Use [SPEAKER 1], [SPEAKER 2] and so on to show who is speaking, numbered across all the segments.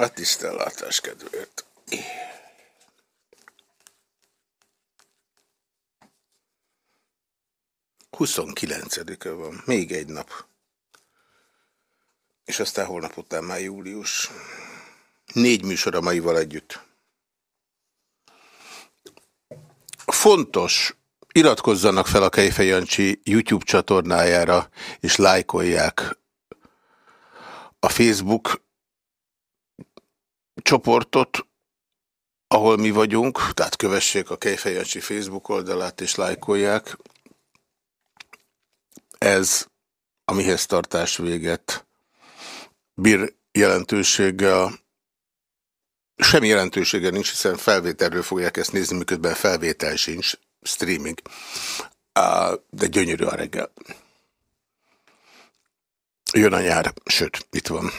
[SPEAKER 1] A tisztellátás kedvéért. 29-e van, még egy nap. És aztán holnap után már július. Négy műsor a maival együtt. Fontos, iratkozzanak fel a Kejfej Jancsi YouTube csatornájára, és lájkolják a Facebook csoportot, ahol mi vagyunk, tehát kövessék a Kejfej Jancsi Facebook oldalát, és lájkolják. Ez a mihez tartás véget bír jelentőséggel. Semmi jelentősége nincs, hiszen felvételről fogják ezt nézni, miközben felvétel sincs, streaming. De gyönyörű a reggel. Jön a nyár, sőt, itt van.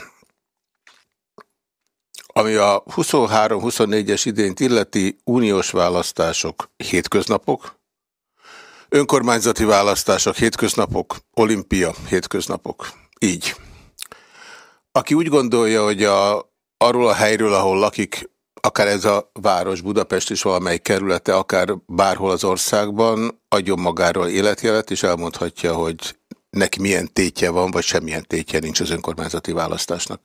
[SPEAKER 1] Ami a 23-24-es idényt illeti uniós választások hétköznapok, Önkormányzati választások, hétköznapok, olimpia, hétköznapok. Így. Aki úgy gondolja, hogy a, arról a helyről, ahol lakik, akár ez a város, Budapest is valamelyik kerülete, akár bárhol az országban, adjon magáról életjelet, és elmondhatja, hogy neki milyen tétje van, vagy semmilyen tétje nincs az önkormányzati választásnak.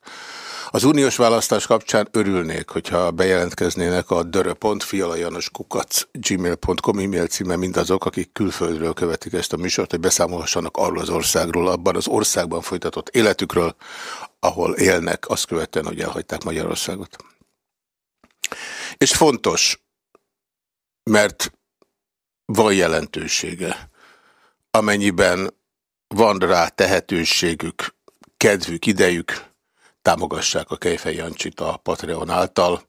[SPEAKER 1] Az uniós választás kapcsán örülnék, hogyha bejelentkeznének a dörö.fialajanoskukac gmail.com e-mail címe mindazok, akik külföldről követik ezt a műsort, hogy beszámolhassanak arról az országról, abban az országban folytatott életükről, ahol élnek, azt követően, hogy elhagyták Magyarországot. És fontos, mert van jelentősége, amennyiben van rá tehetőségük, kedvük, idejük, támogassák a Kejfej Jancsit a Patreon által,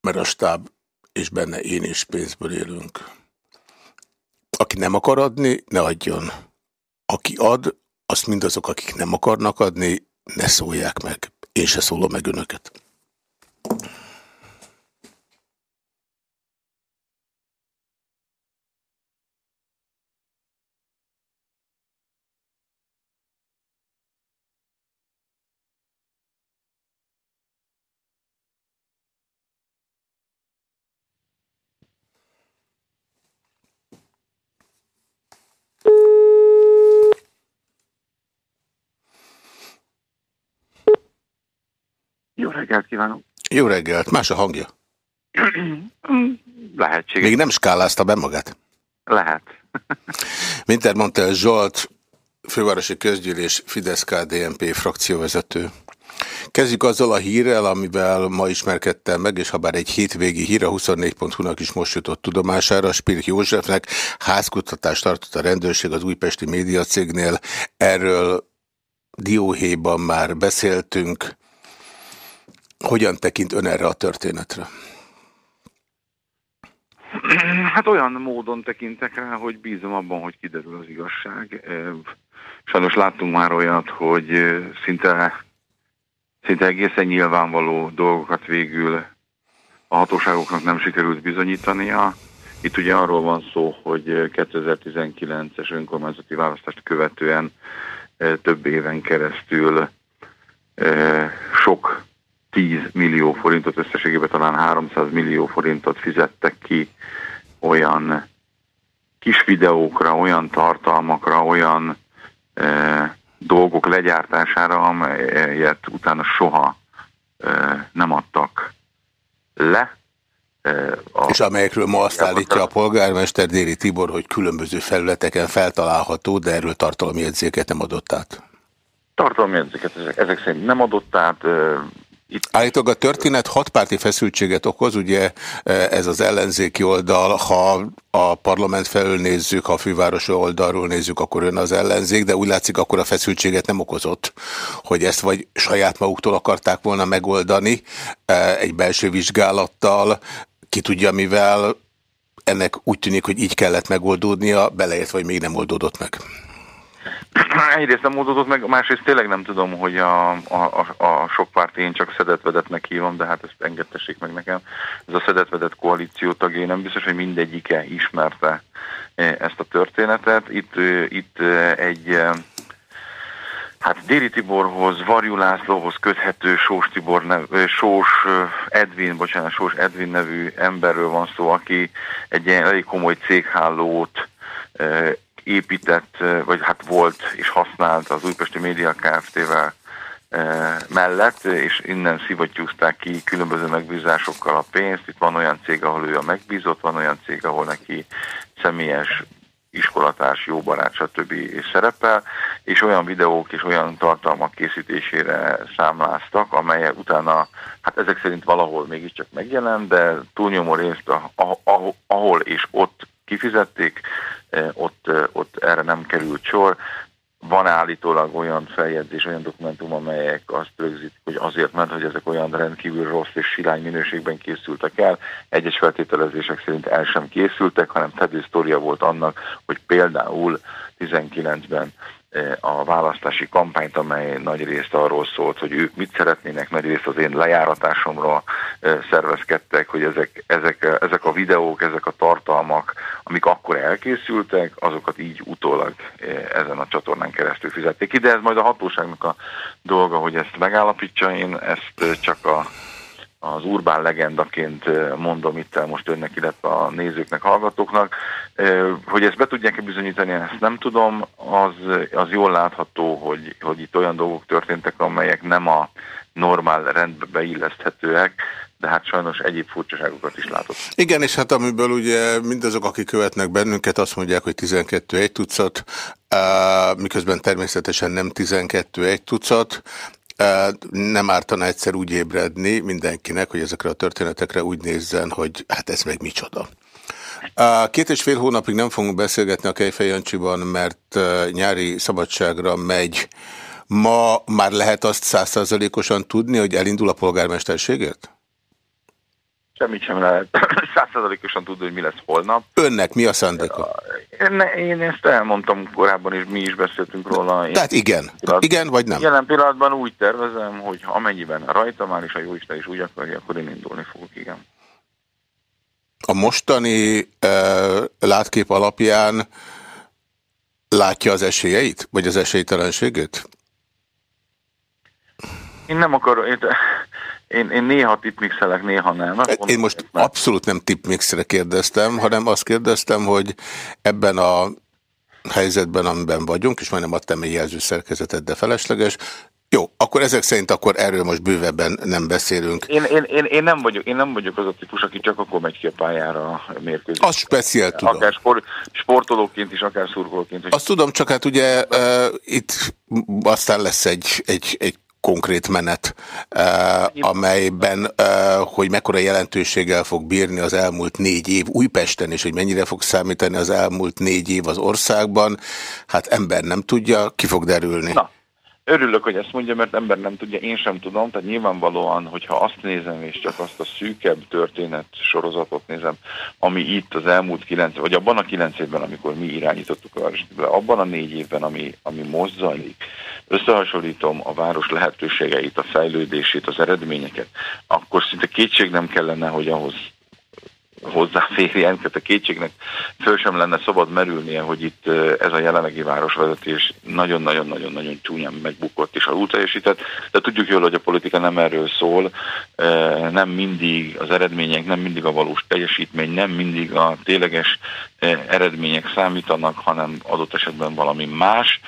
[SPEAKER 1] mert a stáb és benne én is pénzből élünk. Aki nem akar adni, ne adjon. Aki ad, azt mindazok, akik nem akarnak adni, ne szólják meg. Én se szólom meg önöket.
[SPEAKER 2] Jó reggelt kívánok!
[SPEAKER 1] Jó reggelt! Más a hangja?
[SPEAKER 2] Lehetséges.
[SPEAKER 1] Még nem skálázta be magát?
[SPEAKER 2] Lehet.
[SPEAKER 1] Minter mondta Zsolt, fővárosi közgyűlés Fidesz-KDNP frakcióvezető. Kezdjük azzal a hírrel, amivel ma ismerkedtem meg, és ha bár egy hétvégi hír, a 24.hu-nak is most jutott tudomására, Spirik Józsefnek házkutatást tartott a rendőrség az újpesti médiacégnél. Erről dióhéjban már beszéltünk. Hogyan tekint ön erre a történetre?
[SPEAKER 2] Hát olyan módon tekintek rá, hogy bízom abban, hogy kiderül az igazság. Sajnos láttunk már olyat, hogy szinte, szinte egészen nyilvánvaló dolgokat végül a hatóságoknak nem sikerült bizonyítania. Itt ugye arról van szó, hogy 2019-es önkormányzati választást követően több éven keresztül sok 10 millió forintot, összességében talán 300 millió forintot fizettek ki olyan kis videókra, olyan tartalmakra, olyan e, dolgok legyártására, amelyet utána soha e, nem adtak le.
[SPEAKER 1] E, a És amelyekről ma azt állítja a polgármester Déri Tibor, hogy különböző felületeken feltalálható, de erről tartalmi jegyzéket nem adott át.
[SPEAKER 2] Tartalmi jegyzéket ezek, ezek szerint nem adott át,
[SPEAKER 1] itt... Állítólag a történet hatpárti feszültséget okoz, ugye e, ez az ellenzéki oldal, ha a parlament felől nézzük, ha a fővárosi oldalról nézzük, akkor ön az ellenzék, de úgy látszik, akkor a feszültséget nem okozott, hogy ezt vagy saját maguktól akarták volna megoldani e, egy belső vizsgálattal, ki tudja mivel, ennek úgy tűnik, hogy így kellett megoldódnia, beleért, vagy még nem oldódott meg.
[SPEAKER 2] Egyrészt nem oldódott meg, másrészt tényleg nem tudom, hogy a, a, a, a sok párt én csak szedetvedetnek hívom, de hát ezt engedtessék meg nekem. Ez a szedetvedett koalíció tagjai nem biztos, hogy mindegyike ismerte e, ezt a történetet. Itt, e, itt e, egy Hát Déri Tiborhoz, Varjú Lászlóhoz köthető Sós Tibor nev, Sós Edvin, bocsánat, Sós Edvin nevű emberről van szó, aki egy ilyen elég komoly céghálót épített, vagy hát volt és használt az Újpesti Média Kft-vel mellett, és innen szivattyúzták ki különböző megbízásokkal a pénzt. Itt van olyan cég, ahol ő a megbízott, van olyan cég, ahol neki személyes iskolatárs, jó barát, stb. szerepel, és olyan videók és olyan tartalmak készítésére számláztak, amelyek utána, hát ezek szerint valahol mégiscsak megjelent, de túlnyomó részt, ahol és ott kifizették, eh, ott, eh, ott erre nem került sor. Van állítólag olyan feljegyzés, olyan dokumentum, amelyek azt rögzítik, hogy azért ment, hogy ezek olyan rendkívül rossz és silány minőségben készültek el. Egyes feltételezések szerint el sem készültek, hanem fedő sztoria volt annak, hogy például 19-ben a választási kampányt, amely nagy részt arról szólt, hogy ők mit szeretnének, nagy részt az én lejáratásomra szervezkedtek, hogy ezek, ezek, ezek a videók, ezek a tartalmak, amik akkor elkészültek, azokat így utólag ezen a csatornán keresztül fizették ki, de ez majd a hatóságnak a dolga, hogy ezt megállapítsa, én ezt csak a az urbán legendaként mondom itt most önnek, illetve a nézőknek, hallgatóknak. Hogy ezt be tudják-e bizonyítani, ezt nem tudom. Az, az jól látható, hogy, hogy itt olyan dolgok történtek, amelyek nem a normál rendbe beilleszthetőek, de hát sajnos egyéb furcsaságokat is látott.
[SPEAKER 1] Igen, és hát amiből ugye mindazok, akik követnek bennünket, azt mondják, hogy 12 egy tucat, miközben természetesen nem 12 egy tucat, nem ártana egyszer úgy ébredni mindenkinek, hogy ezekre a történetekre úgy nézzen, hogy hát ez meg micsoda. Két és fél hónapig nem fogunk beszélgetni a Kejfej Jancsiban, mert nyári szabadságra megy. Ma már lehet azt százszerzalékosan tudni, hogy elindul a polgármesterségért?
[SPEAKER 2] Semmit sem lehet százszerzalékosan tudni, hogy mi lesz holnap.
[SPEAKER 1] Önnek mi a szándéka?
[SPEAKER 2] Én, én ezt elmondtam korábban, és mi is beszéltünk róla. Én
[SPEAKER 1] Tehát igen. Pillanat, igen vagy nem?
[SPEAKER 2] Jelen pillanatban úgy tervezem, hogy amennyiben rajta már is a Jóisten is úgy akarja, akkor én indulni fogok, igen.
[SPEAKER 1] A mostani e, látkép alapján látja az esélyeit? Vagy az esélytelenségét?
[SPEAKER 2] Én nem akarok... Én, én, én néha tipmixelek, néha nem.
[SPEAKER 1] Hát én most mert... abszolút nem tipmixre kérdeztem, hanem azt kérdeztem, hogy ebben a helyzetben, amiben vagyunk, és majdnem adtam egy jelző szerkezetet, de felesleges, jó, akkor ezek szerint akkor erről most bővebben nem beszélünk.
[SPEAKER 2] Én, én, én, én, nem, vagyok, én nem vagyok az a típus, aki csak akkor megy ki a pályára a mérkőzés.
[SPEAKER 1] Azt speciál tudom.
[SPEAKER 2] Akár sport, sportolóként is, akár szurkolóként is.
[SPEAKER 1] Azt tudom, csak hát ugye uh, itt aztán lesz egy, egy, egy konkrét menet, eh, amelyben, eh, hogy mekkora jelentőséggel fog bírni az elmúlt négy év Újpesten, és hogy mennyire fog számítani az elmúlt négy év az országban, hát ember nem tudja, ki fog derülni.
[SPEAKER 2] Na. Örülök, hogy ezt mondja, mert ember nem tudja, én sem tudom, tehát nyilvánvalóan, hogyha azt nézem, és csak azt a szűkebb történet sorozatot nézem, ami itt az elmúlt kilenc, vagy abban a kilenc évben, amikor mi irányítottuk a várost, abban a négy évben, ami, ami most zajlik, összehasonlítom a város lehetőségeit, a fejlődését, az eredményeket, akkor szinte kétség nem kellene, hogy ahhoz hozzáférjen, tehát a kétségnek föl sem lenne szabad merülnie, hogy itt ez a jelenlegi városvezetés nagyon-nagyon-nagyon-nagyon csúnyán megbukott és alul teljesített, de tudjuk jól, hogy a politika nem erről szól, nem mindig az eredmények, nem mindig a valós teljesítmény, nem mindig a tényleges eredmények számítanak, hanem adott esetben valami más,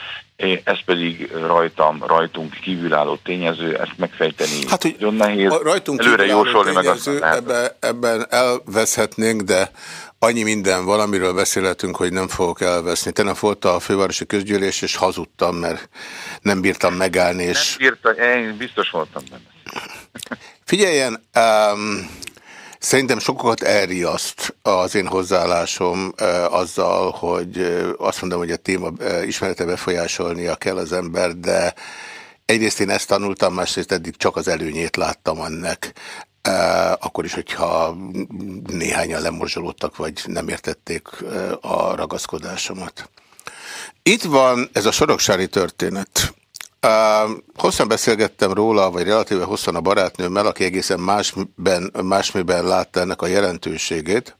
[SPEAKER 2] ez pedig rajtam, rajtunk kívülálló tényező, ezt megfejteni
[SPEAKER 1] hát, hogy nagyon nehéz. Rajtunk Előre jósolni meg azt ebbe, Ebben elveszhetnénk, de annyi minden van, amiről beszélhetünk, hogy nem fogok elveszni. Tegnap volt a fővárosi közgyűlés, és hazudtam, mert nem bírtam megállni. És...
[SPEAKER 2] Nem bírtam, én biztos voltam benne.
[SPEAKER 1] Figyeljen, um, Szerintem sokat elriaszt az én hozzáállásom azzal, hogy azt mondom, hogy a téma ismerete befolyásolnia kell az ember, de egyrészt én ezt tanultam, másrészt eddig csak az előnyét láttam ennek. Akkor is, hogyha néhányan lemorzsolódtak, vagy nem értették a ragaszkodásomat. Itt van ez a soroksári történet. Hosszan beszélgettem róla, vagy relatíve hosszan a barátnőmmel, aki egészen másben, másmiben látta ennek a jelentőségét.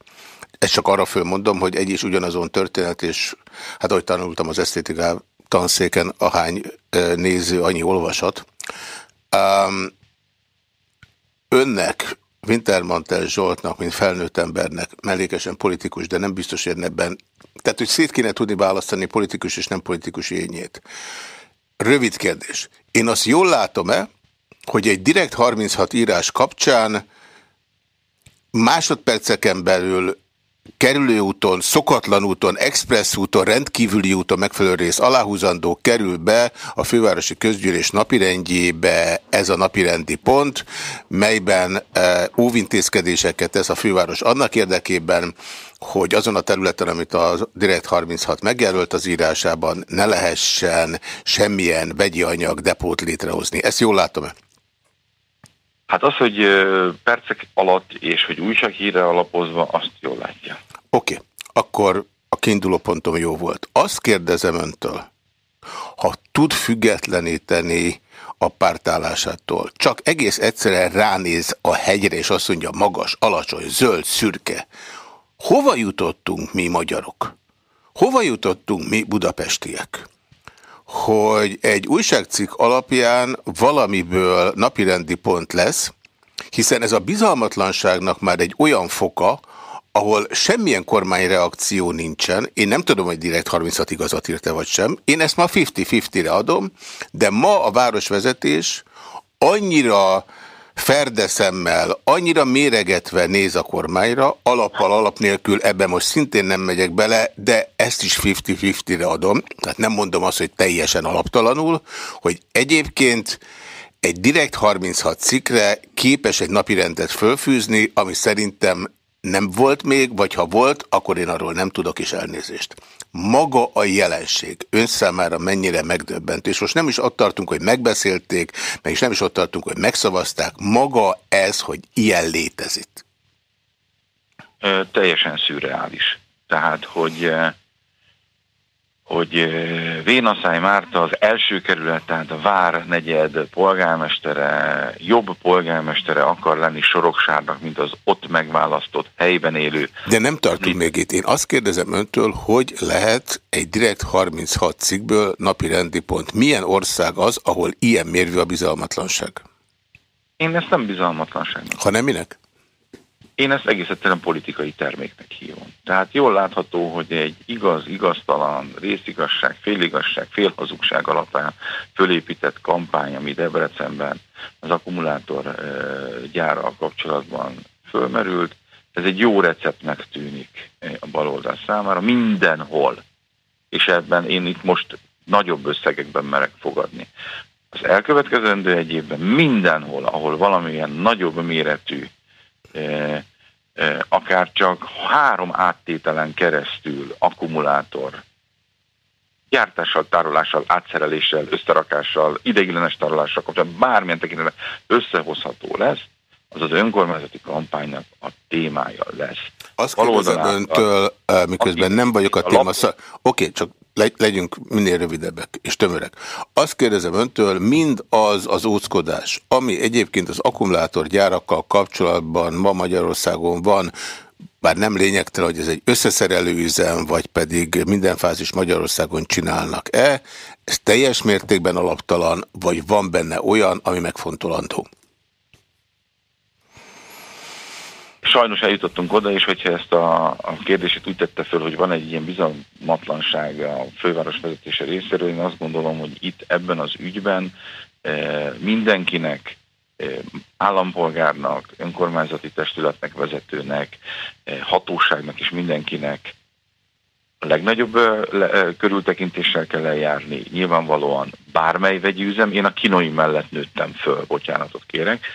[SPEAKER 1] Ezt csak arra fölmondom, hogy egy is ugyanazon történet, és hát ahogy tanultam az esztétikát, tanszéken ahány néző, annyi olvasat. önnek, Wintermantel Zsoltnak, mint felnőtt embernek, mellékesen politikus, de nem biztos, hogy ebben, tehát hogy szét kéne tudni választani politikus és nem politikus ényét. Rövid kérdés. Én azt jól látom-e, hogy egy direkt 36 írás kapcsán másodperceken belül kerülőúton, szokatlan úton, express úton, rendkívüli úton megfelelő rész aláhúzandó kerül be a fővárosi közgyűlés napirendjébe ez a napirendi pont, melyben e, óvintézkedéseket tesz a főváros annak érdekében, hogy azon a területen, amit a Direkt 36 megjelölt az írásában, ne lehessen semmilyen vegyi anyag depót létrehozni. Ezt jól látom-e?
[SPEAKER 2] Hát az, hogy percek alatt és hogy újsághírre alapozva, azt jól látja.
[SPEAKER 1] Oké, okay. akkor a kiinduló pontom jó volt. Azt kérdezem öntől, ha tud függetleníteni a pártállásától, csak egész egyszerűen ránéz a hegyre, és azt mondja magas, alacsony, zöld, szürke. Hova jutottunk mi magyarok? Hova jutottunk mi budapestiek? hogy egy újságcikk alapján valamiből napirendi pont lesz, hiszen ez a bizalmatlanságnak már egy olyan foka, ahol semmilyen kormányreakció nincsen, én nem tudom, hogy direkt 36 igazat írte vagy sem, én ezt ma 50-50-re adom, de ma a városvezetés annyira ferdeszemmel, annyira méregetve néz a kormányra, alappal, alap nélkül ebben most szintén nem megyek bele, de ezt is 50-50-re adom, tehát nem mondom azt, hogy teljesen alaptalanul, hogy egyébként egy direkt 36 cikkre képes egy napirendet fölfűzni, ami szerintem nem volt még, vagy ha volt, akkor én arról nem tudok is elnézést. Maga a jelenség ön számára mennyire megdöbbentő, és most nem is ott tartunk, hogy megbeszélték, meg is nem is ott tartunk, hogy megszavazták, maga ez, hogy ilyen létezik.
[SPEAKER 2] Teljesen szürreális. Tehát, hogy hogy Vénaszály Márta az első kerület, tehát a Vár negyed polgármestere, jobb polgármestere akar lenni Soroksárnak, mint az ott megválasztott helyben élő.
[SPEAKER 1] De nem tartunk még itt. Én azt kérdezem öntől, hogy lehet egy direkt 36 cikkből napi rendi pont. Milyen ország az, ahol ilyen mérvű a bizalmatlanság?
[SPEAKER 2] Én ezt nem bizalmatlanságnak.
[SPEAKER 1] Ha nem minek?
[SPEAKER 2] Én ezt egész egyszerűen politikai terméknek hívom. Tehát jól látható, hogy egy igaz, igaztalan, részigasság, féligasság, félhazugság alapján fölépített kampány, ami Debrecenben az akkumulátor gyára kapcsolatban fölmerült, ez egy jó receptnek tűnik a baloldal számára mindenhol. És ebben én itt most nagyobb összegekben merek fogadni. Az elkövetkezendő egy évben mindenhol, ahol valamilyen nagyobb méretű akár csak három áttételen keresztül akkumulátor gyártással, tárolással, átszereléssel, összerakással, ideiglenes tárolással kapcsolatban bármilyen tekintetben összehozható lesz, az az önkormányzati kampánynak a témája lesz.
[SPEAKER 1] Azt kérdezem öntől, miközben nem vagyok a téma... Oké, okay, csak legyünk minél rövidebbek és tömörek. Azt kérdezem öntől, mind az az óckodás, ami egyébként az akkumulátorgyárakkal kapcsolatban ma Magyarországon van, bár nem lényegtelen, hogy ez egy összeszerelő üzem, vagy pedig minden fázis Magyarországon csinálnak-e, ez teljes mértékben alaptalan, vagy van benne olyan, ami megfontolandó?
[SPEAKER 2] Sajnos eljutottunk oda, és hogyha ezt a, a kérdését úgy tette föl, hogy van egy ilyen bizalmatlanság a főváros vezetése részéről, én azt gondolom, hogy itt ebben az ügyben e, mindenkinek, e, állampolgárnak, önkormányzati testületnek, vezetőnek, e, hatóságnak és mindenkinek a legnagyobb le, körültekintéssel kell eljárni. Nyilvánvalóan bármely vegyi üzem, én a kinoi mellett nőttem föl, bocsánatot kérek,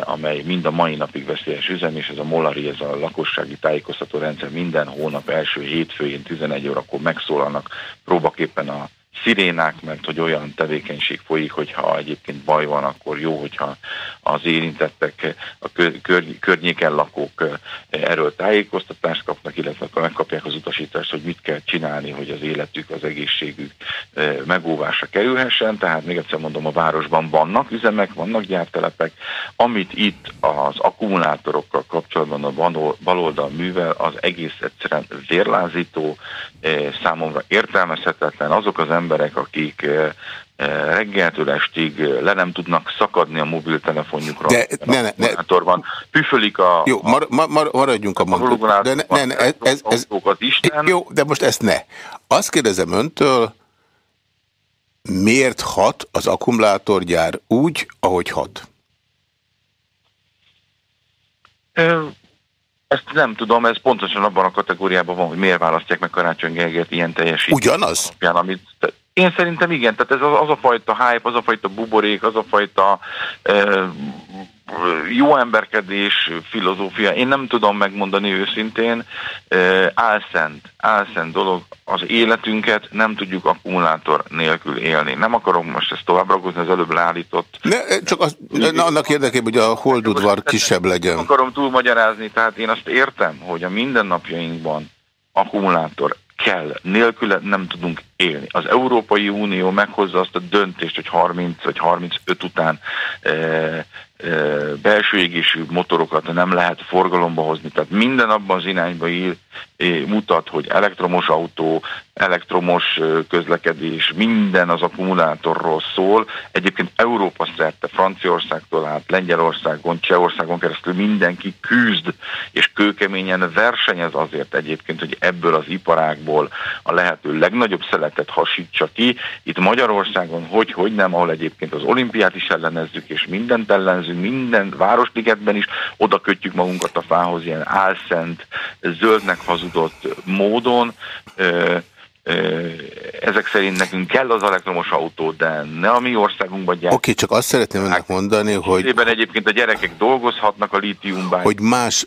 [SPEAKER 2] amely mind a mai napig veszélyes üzem, és ez a Molari, ez a lakossági tájékoztató rendszer minden hónap első hétfőjén 11 órakor megszólalnak próbaképpen a szirénák, mert hogy olyan tevékenység folyik, hogyha egyébként baj van, akkor jó, hogyha az érintettek, a kör, környéken lakók erről tájékoztatást kapnak, illetve akkor megkapják az utasítást, hogy mit kell csinálni, hogy az életük, az egészségük megóvásra kerülhessen. Tehát még egyszer mondom, a városban vannak üzemek, vannak gyártelepek. Amit itt az akkumulátorokkal kapcsolatban a baloldal művel, az egész egyszerűen vérlázító, számomra értelmezhetetlen. Azok az emberek, akik reggeltől estig le nem tudnak szakadni a mobiltelefonjukra.
[SPEAKER 1] De ne, ne, ne.
[SPEAKER 2] Van. Püfölik a...
[SPEAKER 1] Jó, mar, mar, maradjunk a
[SPEAKER 2] mondatot. De ne, ne, ez, ez, ez, Isten.
[SPEAKER 1] Jó, de most ezt ne. Azt kérdezem öntől, miért hat az akkumulátorgyár úgy, ahogy hat?
[SPEAKER 2] Ezt nem tudom, ez pontosan abban a kategóriában van, hogy miért választják meg Karácsony Gergelyt ilyen teljesítmény.
[SPEAKER 1] Ugyanaz?
[SPEAKER 2] Alapján, amit, én szerintem igen, tehát ez az, az a fajta hype, az a fajta buborék, az a fajta uh, jó emberkedés filozófia, én nem tudom megmondani őszintén, álszent, álszent dolog, az életünket nem tudjuk akkumulátor nélkül élni. Nem akarom most ezt tovább ragozni, az előbb leállított.
[SPEAKER 1] Ne, csak az, ne, annak érdekében, hogy a holdudvar kisebb legyen. Nem
[SPEAKER 2] akarom túlmagyarázni, tehát én azt értem, hogy a mindennapjainkban akkumulátor kell, nélküle nem tudunk élni. Az Európai Unió meghozza azt a döntést, hogy 30 vagy 35 után e, belső égésű motorokat nem lehet forgalomba hozni. Tehát minden abban az irányba ír, mutat, hogy elektromos autó, elektromos közlekedés, minden az akkumulátorról szól. Egyébként Európa szerte, Franciaországtól át, Lengyelországon, Csehországon keresztül mindenki küzd, és kőkeményen versenyez azért egyébként, hogy ebből az iparágból a lehető legnagyobb szeletet hasítsa ki. Itt Magyarországon, hogy, hogy nem, ahol egyébként az olimpiát is ellenezzük, és mindent ellenzünk, minden városligetben is oda kötjük magunkat a fához, ilyen álszent, zöldnek hazudott módon. Ezek szerint nekünk kell az elektromos autó, de ne a mi országunkban
[SPEAKER 1] gyárt. Oké, okay, csak azt szeretném önnek mondani, hogy...
[SPEAKER 2] Évben egyébként a gyerekek dolgozhatnak a lítiumban.
[SPEAKER 1] Hogy más...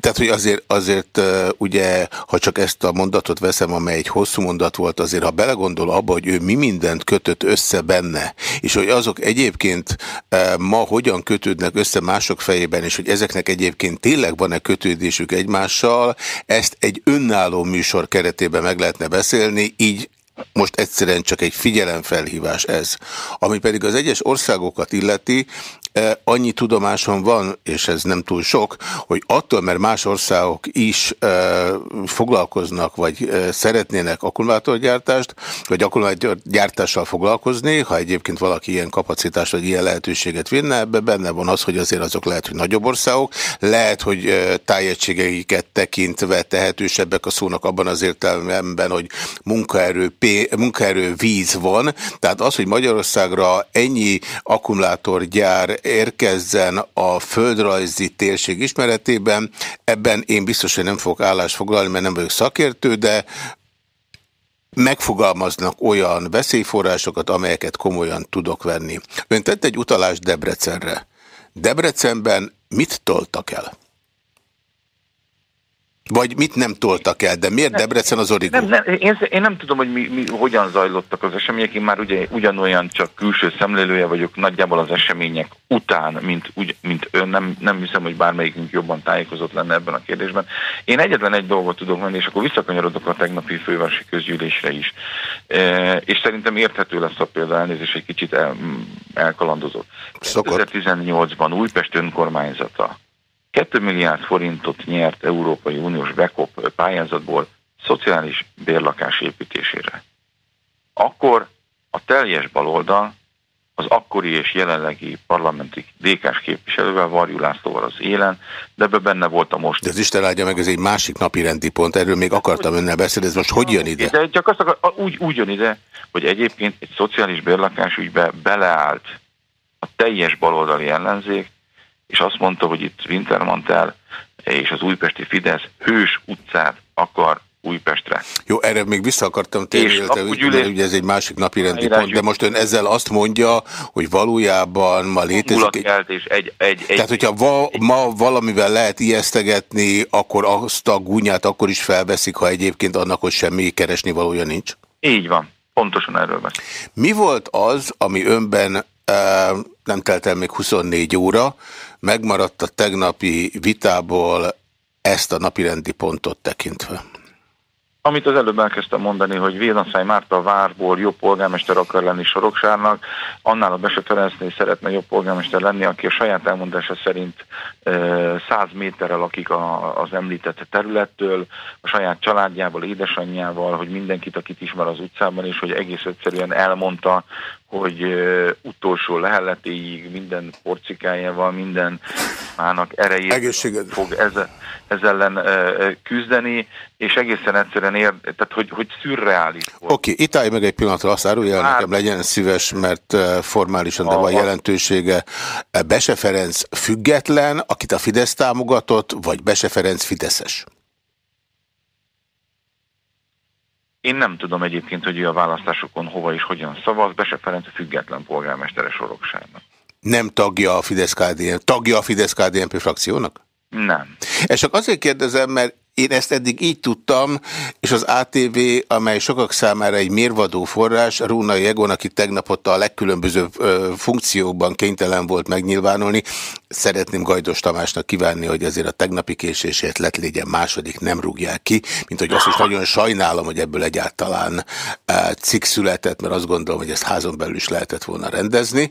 [SPEAKER 1] Tehát, hogy azért, azért ugye, ha csak ezt a mondatot veszem, amely egy hosszú mondat volt, azért, ha belegondol abba, hogy ő mi mindent kötött össze benne, és hogy azok egyébként ma hogyan kötődnek össze mások fejében, és hogy ezeknek egyébként tényleg van-e kötődésük egymással, ezt egy önálló műsor keretében meg lehetne beszélni, beszélni, így most egyszerűen csak egy figyelemfelhívás ez. Ami pedig az egyes országokat illeti, E, annyi tudomásom van, és ez nem túl sok, hogy attól, mert más országok is e, foglalkoznak, vagy e, szeretnének akkumulátorgyártást, vagy akkumulátorgyártással foglalkozni, ha egyébként valaki ilyen kapacitást, vagy ilyen lehetőséget vinne, ebbe benne van az, hogy azért azok lehet, hogy nagyobb országok, lehet, hogy tájegységeiket tekintve tehetősebbek a szónak abban az értelemben, hogy munkaerő, munkaerő víz van, tehát az, hogy Magyarországra ennyi akkumulátorgyár érkezzen a földrajzi térség ismeretében. Ebben én biztos, hogy nem fogok állást foglalni, mert nem vagyok szakértő, de megfogalmaznak olyan veszélyforrásokat, amelyeket komolyan tudok venni. Ön tett egy utalást Debrecenre. Debrecenben mit toltak el? Vagy mit nem toltak el, de miért nem, Debrecen az origó?
[SPEAKER 2] Nem, nem, én, én nem tudom, hogy mi, mi, hogyan zajlottak az események, én már ugye ugyanolyan csak külső szemlélője vagyok nagyjából az események után, mint, úgy, mint ön, nem, nem hiszem, hogy bármelyikünk jobban tájékozott lenne ebben a kérdésben. Én egyetlen egy dolgot tudok menni, és akkor visszakanyarodok a tegnapi fővárosi közgyűlésre is. E, és szerintem érthető lesz a példa, elnézést egy kicsit el, elkalandozott. 2018-ban Újpest önkormányzata 2 milliárd forintot nyert Európai Uniós BECOP pályázatból szociális bérlakás építésére. Akkor a teljes baloldal az akkori és jelenlegi parlamenti DK-s képviselővel, Varjú Lászlóval az élen, de ebbe benne volt a most.
[SPEAKER 1] De ez Isten áldja meg, ez egy másik napi rendi pont, erről még akartam önnel beszélni, ez most hogy jön ide?
[SPEAKER 2] De csak azt akar, úgy, úgy jön ide, hogy egyébként egy szociális bérlakás ügybe beleállt a teljes baloldali ellenzék, és azt mondta, hogy itt Wintermantel és az újpesti Fidesz hős utcát akar Újpestre.
[SPEAKER 1] Jó, erre még vissza akartam térni, ülés... ugye ez egy másik napi rendi pont, de most ön ezzel azt mondja, hogy valójában ma létezik...
[SPEAKER 2] Egy... Egy, egy,
[SPEAKER 1] Tehát, hogyha va, ma valamivel lehet ijesztegetni, akkor azt a gúnyát akkor is felveszik, ha egyébként annak, hogy semmi keresni valója nincs?
[SPEAKER 2] Így van. Pontosan erről beszél.
[SPEAKER 1] Mi volt az, ami önben nem telt el még 24 óra, megmaradt a tegnapi vitából ezt a napirendi pontot tekintve?
[SPEAKER 2] amit az előbb elkezdtem mondani, hogy Védanszáj Márta a Várból jobb polgármester akar lenni Soroksárnak, annál a Bese Ferencnél szeretne jobb polgármester lenni, aki a saját elmondása szerint 100 méterrel lakik az említett területtől, a saját családjával, édesanyjával, hogy mindenkit, akit ismer az utcában, és hogy egész egyszerűen elmondta, hogy utolsó leheletéig minden porcikájával, minden mának erejét fog ezzel, ezzel ellen küzdeni, és egészen egyszerűen ér, tehát hogy, hogy szürreális
[SPEAKER 1] volt. Oké, okay, itt állj meg egy pillanatra, azt árulja el nekem, legyen szíves, mert formálisan de van jelentősége. Bese Ferenc független, akit a Fidesz támogatott, vagy Bese Ferenc Fideszes?
[SPEAKER 2] Én nem tudom egyébként, hogy ő a választásokon hova és hogyan szavaz. Bese Ferenc független polgármestere Sorokságnak.
[SPEAKER 1] Nem tagja a Fidesz-KDNP, tagja a Fidesz-KDNP frakciónak?
[SPEAKER 2] Nem.
[SPEAKER 1] És csak azért kérdezem, mert én ezt eddig így tudtam, és az ATV, amely sokak számára egy mérvadó forrás, Róna Jegon, aki tegnap ott a legkülönbözőbb funkciókban kénytelen volt megnyilvánulni, szeretném Gajdos Tamásnak kívánni, hogy azért a tegnapi késését lett legyen második, nem rúgják ki, mint hogy azt is nagyon sajnálom, hogy ebből egyáltalán cikk született, mert azt gondolom, hogy ezt házon belül is lehetett volna rendezni.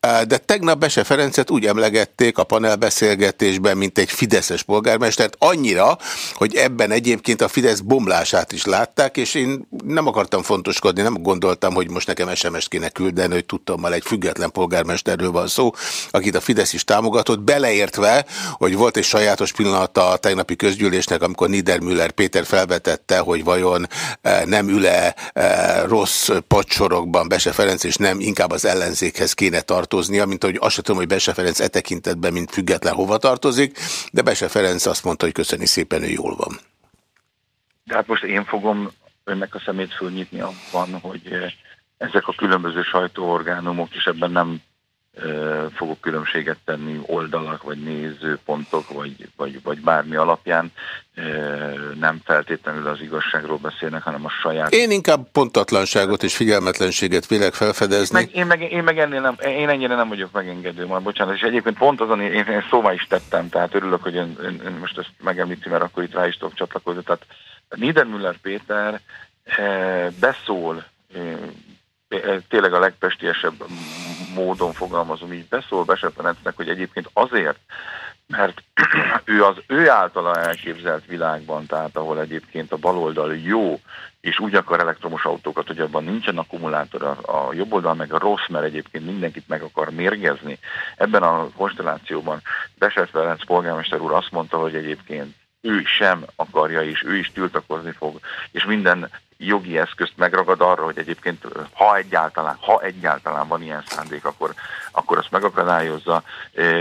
[SPEAKER 1] De tegnap Bese Ferencet úgy emlegették a panelbeszélgetésben, mint egy fideszes polgármestert, annyira, hogy ebben egyébként a Fidesz bomlását is látták, és én nem akartam fontoskodni, nem gondoltam, hogy most nekem SMS-t kéne küldeni, hogy tudtam, hogy egy független polgármesterről van szó, akit a Fidesz is támogatott, beleértve, hogy volt egy sajátos pillanata a tegnapi közgyűlésnek, amikor Niedermüller Péter felvetette, hogy vajon eh, nem üle eh, rossz pacsorokban Bese Ferenc, és nem inkább az ellenzékhez kéne tartoznia, mint hogy azt sem tudom, hogy Bese Ferenc e tekintetben, mint független hova tartozik, de Bese Ferenc azt mondta, hogy köszöni szépen, ő jól van.
[SPEAKER 2] De hát most én fogom önnek a szemét fölnyitni abban, hogy eh, ezek a különböző sajtóorgánumok, és ebben nem fogok különbséget tenni oldalak, vagy nézőpontok, vagy, vagy, vagy bármi alapján. Nem feltétlenül az igazságról beszélnek, hanem a saját...
[SPEAKER 1] Én inkább pontatlanságot és figyelmetlenséget vélek felfedezni.
[SPEAKER 2] Meg, én, meg, én meg ennél nem, én ennyire nem vagyok megengedő, majd bocsánat, és egyébként pont azon én, én szóvá is tettem, tehát örülök, hogy ön, ön, ön most ezt megemlíti, mert akkor itt rá is tudok csatlakozni. Tehát Niedermüller Péter beszól tényleg a legpestiesebb módon fogalmazom így, beszól Besepenetnek, hogy egyébként azért, mert ő az ő általa elképzelt világban, tehát ahol egyébként a baloldal jó, és úgy akar elektromos autókat, hogy abban nincsen akkumulátor, a, a jobb oldal meg a rossz, mert egyébként mindenkit meg akar mérgezni. Ebben a konstellációban Beset Ferenc polgármester úr azt mondta, hogy egyébként ő sem akarja, és ő is tiltakozni fog, és minden jogi eszközt megragad arra, hogy egyébként ha egyáltalán, ha egyáltalán van ilyen szándék, akkor, akkor azt megakadályozza.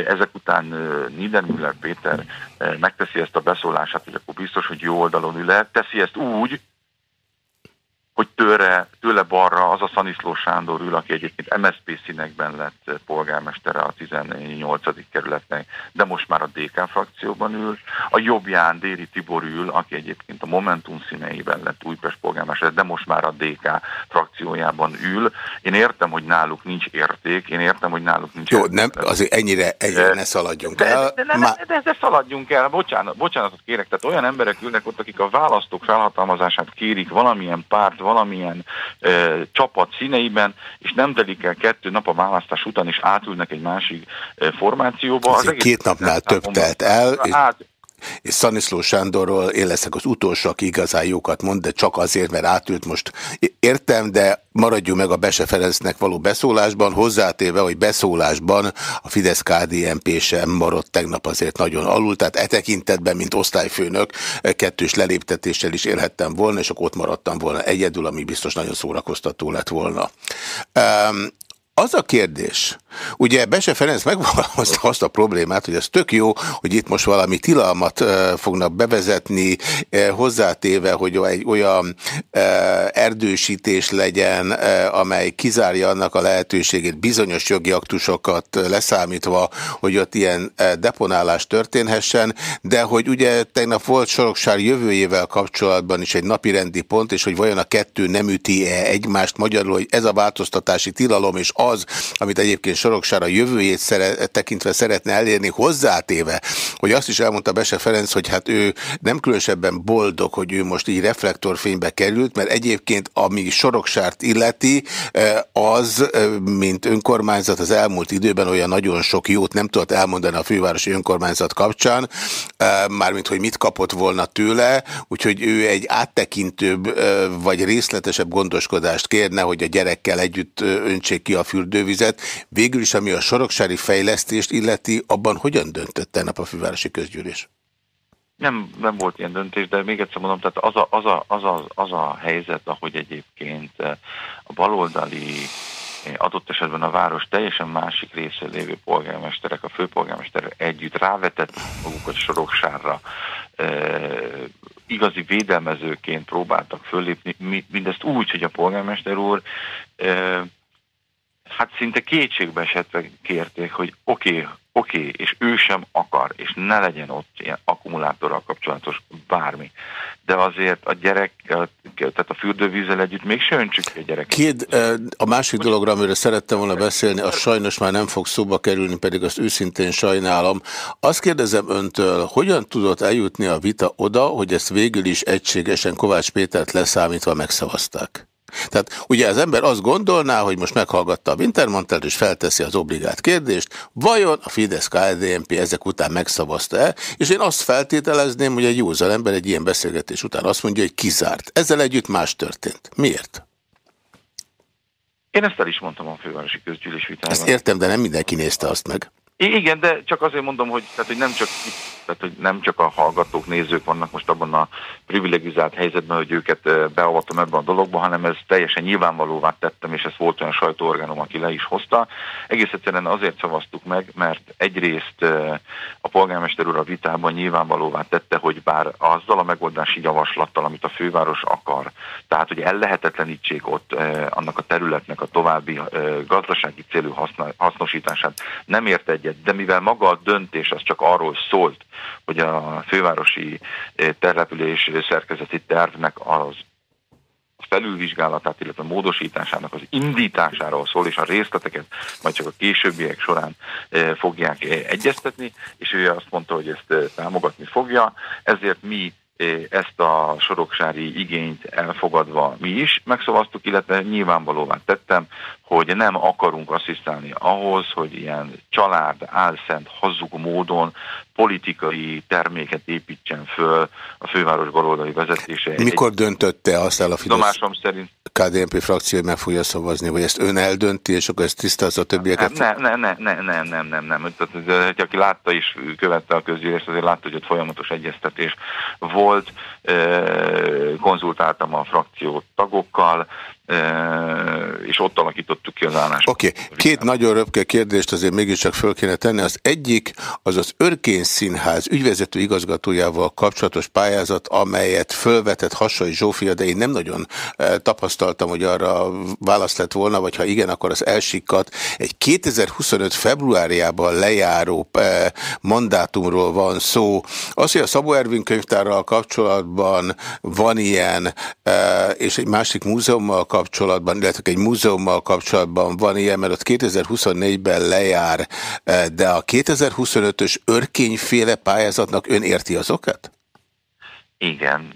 [SPEAKER 2] Ezek után Niedermüller Péter megteszi ezt a beszólását, hogy akkor biztos, hogy jó oldalon ül teszi ezt úgy, hogy tőle, tőle balra az a Szaniszló Sándor ül, aki egyébként MSZP színekben lett polgármestere a 18. kerületnek, de most már a DK frakcióban ül. A jobbján Déri Tibor ül, aki egyébként a Momentum színeiben lett Újpest polgármester, de most már a DK frakciójában ül. Én értem, hogy náluk nincs érték, én értem, hogy náluk nincs
[SPEAKER 1] Jó, nem, azért ennyire, ennyire ne szaladjunk el.
[SPEAKER 2] De, de, de, de, de, de szaladjunk el, bocsánat, bocsánatot kérek, tehát olyan emberek ülnek ott, akik a választók felhatalmazását kérik valamilyen párt, valamilyen ö, csapat színeiben, és nem telik el kettő nap a választás után, és átülnek egy másik ö, formációba.
[SPEAKER 1] Az két napnál több telt el. És... Át, és Szaniszló Sándorról én leszek az utolsó, aki igazán jókat mond, de csak azért, mert átült most. Értem, de maradjunk meg a Bese Ferencnek való beszólásban, hozzátéve, hogy beszólásban a fidesz KDNP sem maradt tegnap azért nagyon alul, tehát e tekintetben, mint osztályfőnök, kettős leléptetéssel is élhettem volna, és akkor ott maradtam volna egyedül, ami biztos nagyon szórakoztató lett volna. Um, az a kérdés, ugye Bese Ferenc megvalózta azt a problémát, hogy az tök jó, hogy itt most valami tilalmat fognak bevezetni, hozzátéve, hogy egy olyan erdősítés legyen, amely kizárja annak a lehetőségét bizonyos jogi aktusokat leszámítva, hogy ott ilyen deponálás történhessen, de hogy ugye tegnap volt Soroksár jövőjével kapcsolatban is egy napirendi pont, és hogy vajon a kettő nem üti-e egymást magyarul, hogy ez a változtatási tilalom és az, amit egyébként Soroksára jövőjét szeret, tekintve szeretne elérni hozzátéve, hogy azt is elmondta Bese Ferenc, hogy hát ő nem különösebben boldog, hogy ő most így reflektorfénybe került, mert egyébként ami Soroksárt illeti, az, mint önkormányzat az elmúlt időben olyan nagyon sok jót nem tudott elmondani a fővárosi önkormányzat kapcsán, mármint hogy mit kapott volna tőle, úgyhogy ő egy áttekintőbb vagy részletesebb gondoskodást kérne, hogy a gyerekkel együtt öntsék ki a fürdővizet. Végül is, ami a soroksári fejlesztést illeti, abban hogyan döntött tegnap a fővárosi közgyűlés?
[SPEAKER 2] Nem, nem volt ilyen döntés, de még egyszer mondom, tehát az a, az a, az a, az a helyzet, ahogy egyébként a baloldali adott esetben a város teljesen másik része lévő polgármesterek, a főpolgármesterek együtt rávetett magukat soroksárra, e, igazi védelmezőként próbáltak föllépni, mindezt úgy, hogy a polgármester úr e, hát szinte kétségbe esetve kérték, hogy oké, okay, oké, okay, és ő sem akar, és ne legyen ott ilyen akkumulátorral kapcsolatos bármi. De azért a gyerek, tehát a fürdővízzel együtt még se öntsük a gyereket.
[SPEAKER 1] Két, a másik dologra, amiről szerettem volna beszélni, az sajnos már nem fog szóba kerülni, pedig azt őszintén sajnálom. Azt kérdezem öntől, hogyan tudott eljutni a vita oda, hogy ezt végül is egységesen Kovács Pétert leszámítva megszavazták? Tehát ugye az ember azt gondolná, hogy most meghallgatta a Wintermantelt, és felteszi az obligát kérdést, vajon a Fidesz-KDNP ezek után megszavazta-e? És én azt feltételezném, hogy egy józan ember egy ilyen beszélgetés után azt mondja, hogy kizárt. Ezzel együtt más történt. Miért?
[SPEAKER 2] Én ezt el is mondtam a fővárosi közgyűlés vitában.
[SPEAKER 1] Ezt értem, de nem mindenki nézte azt meg.
[SPEAKER 2] Igen, de csak azért mondom, hogy, tehát, hogy, nem csak, tehát, hogy nem csak a hallgatók, nézők vannak most abban a privilegizált helyzetben, hogy őket beavatom ebben a dologba, hanem ez teljesen nyilvánvalóvá tettem, és ez volt olyan sajtóorganom, aki le is hozta. Egész egyszerűen azért szavaztuk meg, mert egyrészt a polgármester úr a vitában nyilvánvalóvá tette, hogy bár azzal a megoldási javaslattal, amit a főváros akar, tehát hogy ellehetetlenítsék ott annak a területnek a további gazdasági célú hasznosítását, nem ért egy egyet, de mivel maga a döntés az csak arról szólt, hogy a fővárosi eh, terlepülés szerkezeti tervnek az felülvizsgálatát, illetve módosításának az indításáról szól, és a részleteket majd csak a későbbiek során eh, fogják eh, egyeztetni, és ő azt mondta, hogy ezt támogatni fogja, ezért mi ezt a soroksári igényt elfogadva mi is megszavaztuk, illetve nyilvánvalóvá tettem, hogy nem akarunk asszisztálni ahhoz, hogy ilyen család, álszent, hazug módon politikai terméket építsen föl a főváros baloldali vezetése.
[SPEAKER 1] Mikor döntötte azt el a Fidesz?
[SPEAKER 2] Tudomásom szerint
[SPEAKER 1] KDNP frakció, meg fogja szavazni, vagy ezt ön eldönti, és akkor ezt tisztázza a többieket?
[SPEAKER 2] Nem, nem, nem, nem, nem, nem, nem, nem. Tehát, aki látta is, követte a közgyűlést, azért látta, hogy ott folyamatos egyeztetés volt, konzultáltam a frakció tagokkal, és ott alakítottuk ki az állást.
[SPEAKER 1] Oké, okay. két nagyon röpke kérdést azért mégiscsak föl kéne tenni. Az egyik az az Örkény Színház ügyvezető igazgatójával kapcsolatos pályázat, amelyet fölvetett Hassai Zsófia, de én nem nagyon tapasztaltam, hogy arra választ lett volna, vagy ha igen, akkor az elsikkat. Egy 2025 februárjában lejáró mandátumról van szó. Az, hogy a Szabó Ervin könyvtárral kapcsolatban van ilyen, és egy másik múzeummal kapcsolatban, kapcsolatban, illetve egy múzeummal kapcsolatban van ilyen, mert ott 2024-ben lejár, eh, de a 2025-ös örkényféle pályázatnak ön érti azokat?
[SPEAKER 2] Igen.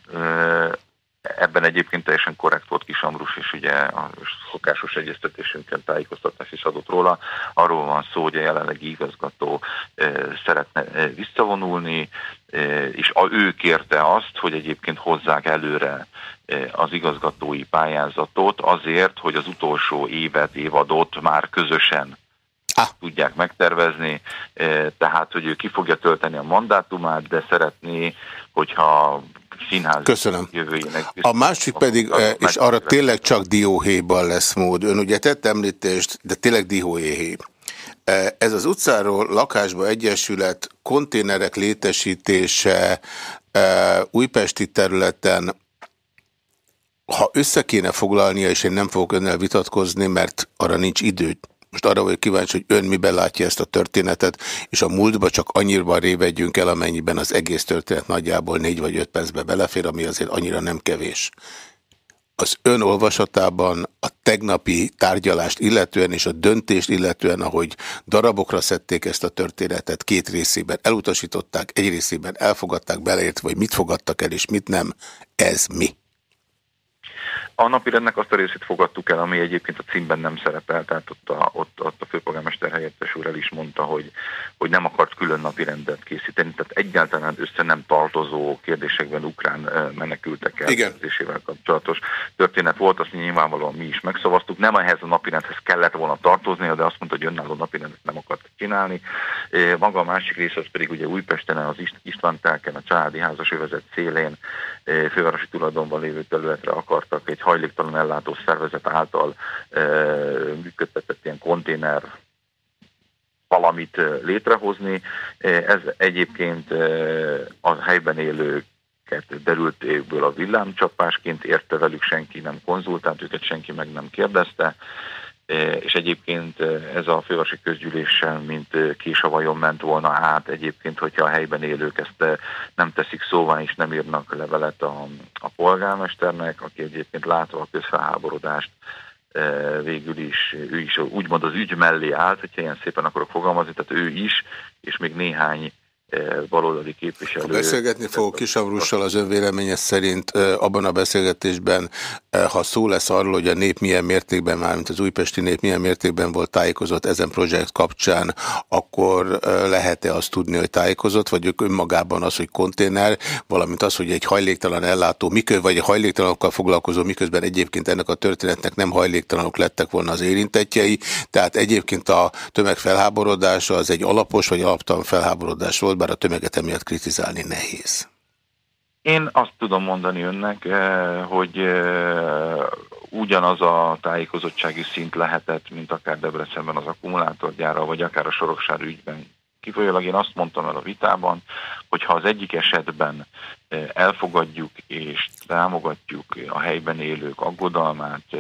[SPEAKER 2] Ebben egyébként teljesen korrekt volt Kis Ambrus, és ugye a szokásos egyeztetésünkön tájékoztatás is adott róla. Arról van szó, hogy a jelenlegi igazgató szeretne visszavonulni, és ő kérte azt, hogy egyébként hozzák előre az igazgatói pályázatot azért, hogy az utolsó évet, évadot már közösen ah. tudják megtervezni, tehát hogy ő ki fogja tölteni a mandátumát, de szeretné, hogyha színház
[SPEAKER 1] Köszönöm. jövőjének. A másik pedig, és arra tényleg csak dióhéjban lesz mód. Ön ugye tett említést, de tényleg dióhéj. Ez az utcáról lakásba egyesület konténerek létesítése újpesti területen ha össze kéne foglalnia, és én nem fogok önnel vitatkozni, mert arra nincs idő, most arra vagyok kíváncsi, hogy ön miben látja ezt a történetet, és a múltba csak annyira révedjünk el, amennyiben az egész történet nagyjából négy vagy öt percbe belefér, ami azért annyira nem kevés. az ön olvasatában a tegnapi tárgyalást illetően és a döntést illetően, ahogy darabokra szedték ezt a történetet, két részében elutasították, egy részében elfogadták, beleértve, vagy mit fogadtak el és mit nem, ez mi?
[SPEAKER 2] A napirendnek azt a részét fogadtuk el, ami egyébként a címben nem szerepel, tehát ott a, ott, ott a főpolgármester helyettes úr el is mondta, hogy, hogy nem akart külön napirendet készíteni, tehát egyáltalán össze nem tartozó kérdésekben ukrán menekültek elkezdésével kapcsolatos történet volt, azt nyilvánvalóan mi is megszavaztuk. Nem ehhez a napirendhez kellett volna tartoznia, de azt mondta, hogy önálló napirendet nem akart csinálni. Maga a másik rész az pedig ugye Újpesten az István Telken, a családi házas övezet szélén fővárosi tulajdonban lévő területre akartak egy hajléktalan ellátó szervezet által működtetett ilyen konténer valamit létrehozni. Ez egyébként a helyben élők derült évből a villámcsapásként érte velük senki, nem konzultált őket, senki meg nem kérdezte. E, és egyébként e, ez a fővárosi közgyűléssel, mint e, késavajon ment volna át, egyébként, hogyha a helyben élők ezt nem teszik szóvá, és nem írnak levelet a, a polgármesternek, aki egyébként látva a közfelháborodást, végül is, ő is úgymond az ügy mellé állt, hogyha ilyen szépen akarok fogalmazni, tehát ő is, és még néhány baloldali képviselő.
[SPEAKER 1] Beszélgetni fogok Kisamrussal az önvéleménye szerint abban a beszélgetésben, ha szó lesz arról, hogy a nép milyen mértékben, már mint az újpesti nép milyen mértékben volt tájékozott ezen projekt kapcsán, akkor lehet-e azt tudni, hogy tájékozott, vagy ők önmagában az, hogy konténer, valamint az, hogy egy hajléktalan ellátó, miközben, vagy egy hajléktalanokkal foglalkozó, miközben egyébként ennek a történetnek nem hajléktalanok lettek volna az érintettjei, tehát egyébként a tömeg felháborodása az egy alapos vagy alaptalan felháborodás volt, bár a tömeget emiatt kritizálni nehéz.
[SPEAKER 2] Én azt tudom mondani önnek, eh, hogy eh, ugyanaz a tájékozottsági szint lehetett, mint akár Debrecenben az akkumulátorgyára, vagy akár a Soroksár ügyben. Kifolyólag én azt mondtam el a vitában, hogy ha az egyik esetben elfogadjuk és támogatjuk a helyben élők aggodalmát,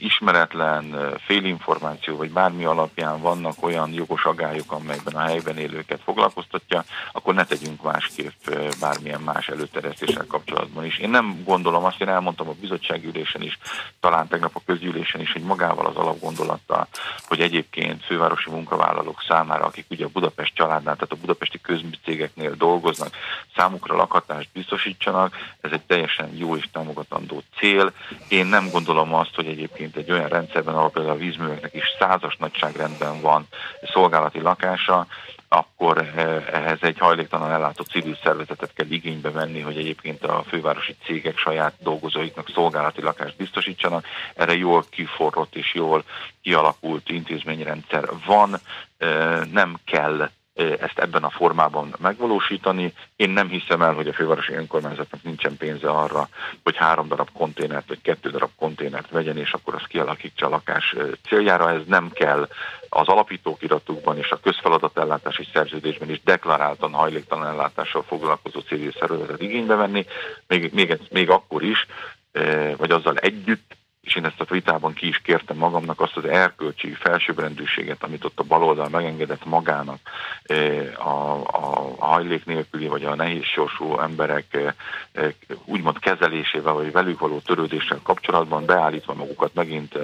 [SPEAKER 2] ismeretlen félinformáció vagy bármi alapján vannak olyan jogos agályok, amelyben a helyben élőket foglalkoztatja, akkor ne tegyünk másképp bármilyen más előterjesztéssel kapcsolatban is. Én nem gondolom, azt én elmondtam a bizottságülésen is, talán tegnap a közgyűlésen is, hogy magával az alapgondolattal, hogy egyébként fővárosi munkavállalók számára, akik ugye a Budapest családnál, tehát a budapesti közműcégeknél dolgoznak, számuk számukra lakhatást biztosítsanak, ez egy teljesen jó és támogatandó cél. Én nem gondolom azt, hogy egyébként egy olyan rendszerben, ahol például a vízműveknek is százas nagyságrendben van szolgálati lakása, akkor eh, ehhez egy hajléktalan ellátó civil szervezetet kell igénybe venni, hogy egyébként a fővárosi cégek saját dolgozóiknak szolgálati lakást biztosítsanak. Erre jól kiforrott és jól kialakult intézményrendszer van, eh, nem kell ezt ebben a formában megvalósítani. Én nem hiszem el, hogy a fővárosi önkormányzatnak nincsen pénze arra, hogy három darab konténert vagy kettő darab konténert vegyen, és akkor az kialakítsa a lakás céljára. Ez nem kell az alapítókiratukban és a közfeladatellátási szerződésben is deklaráltan hajléktalan ellátással foglalkozó civil szervezetet igénybe venni, még, még, még akkor is, vagy azzal együtt, és én ezt a vitában ki is kértem magamnak, azt az erkölcsi felsőbbrendűséget, amit ott a baloldal megengedett magának eh, a, a, hajlék nélküli vagy a nehéz sorsú emberek eh, eh, úgymond kezelésével vagy velük való törődéssel kapcsolatban beállítva magukat megint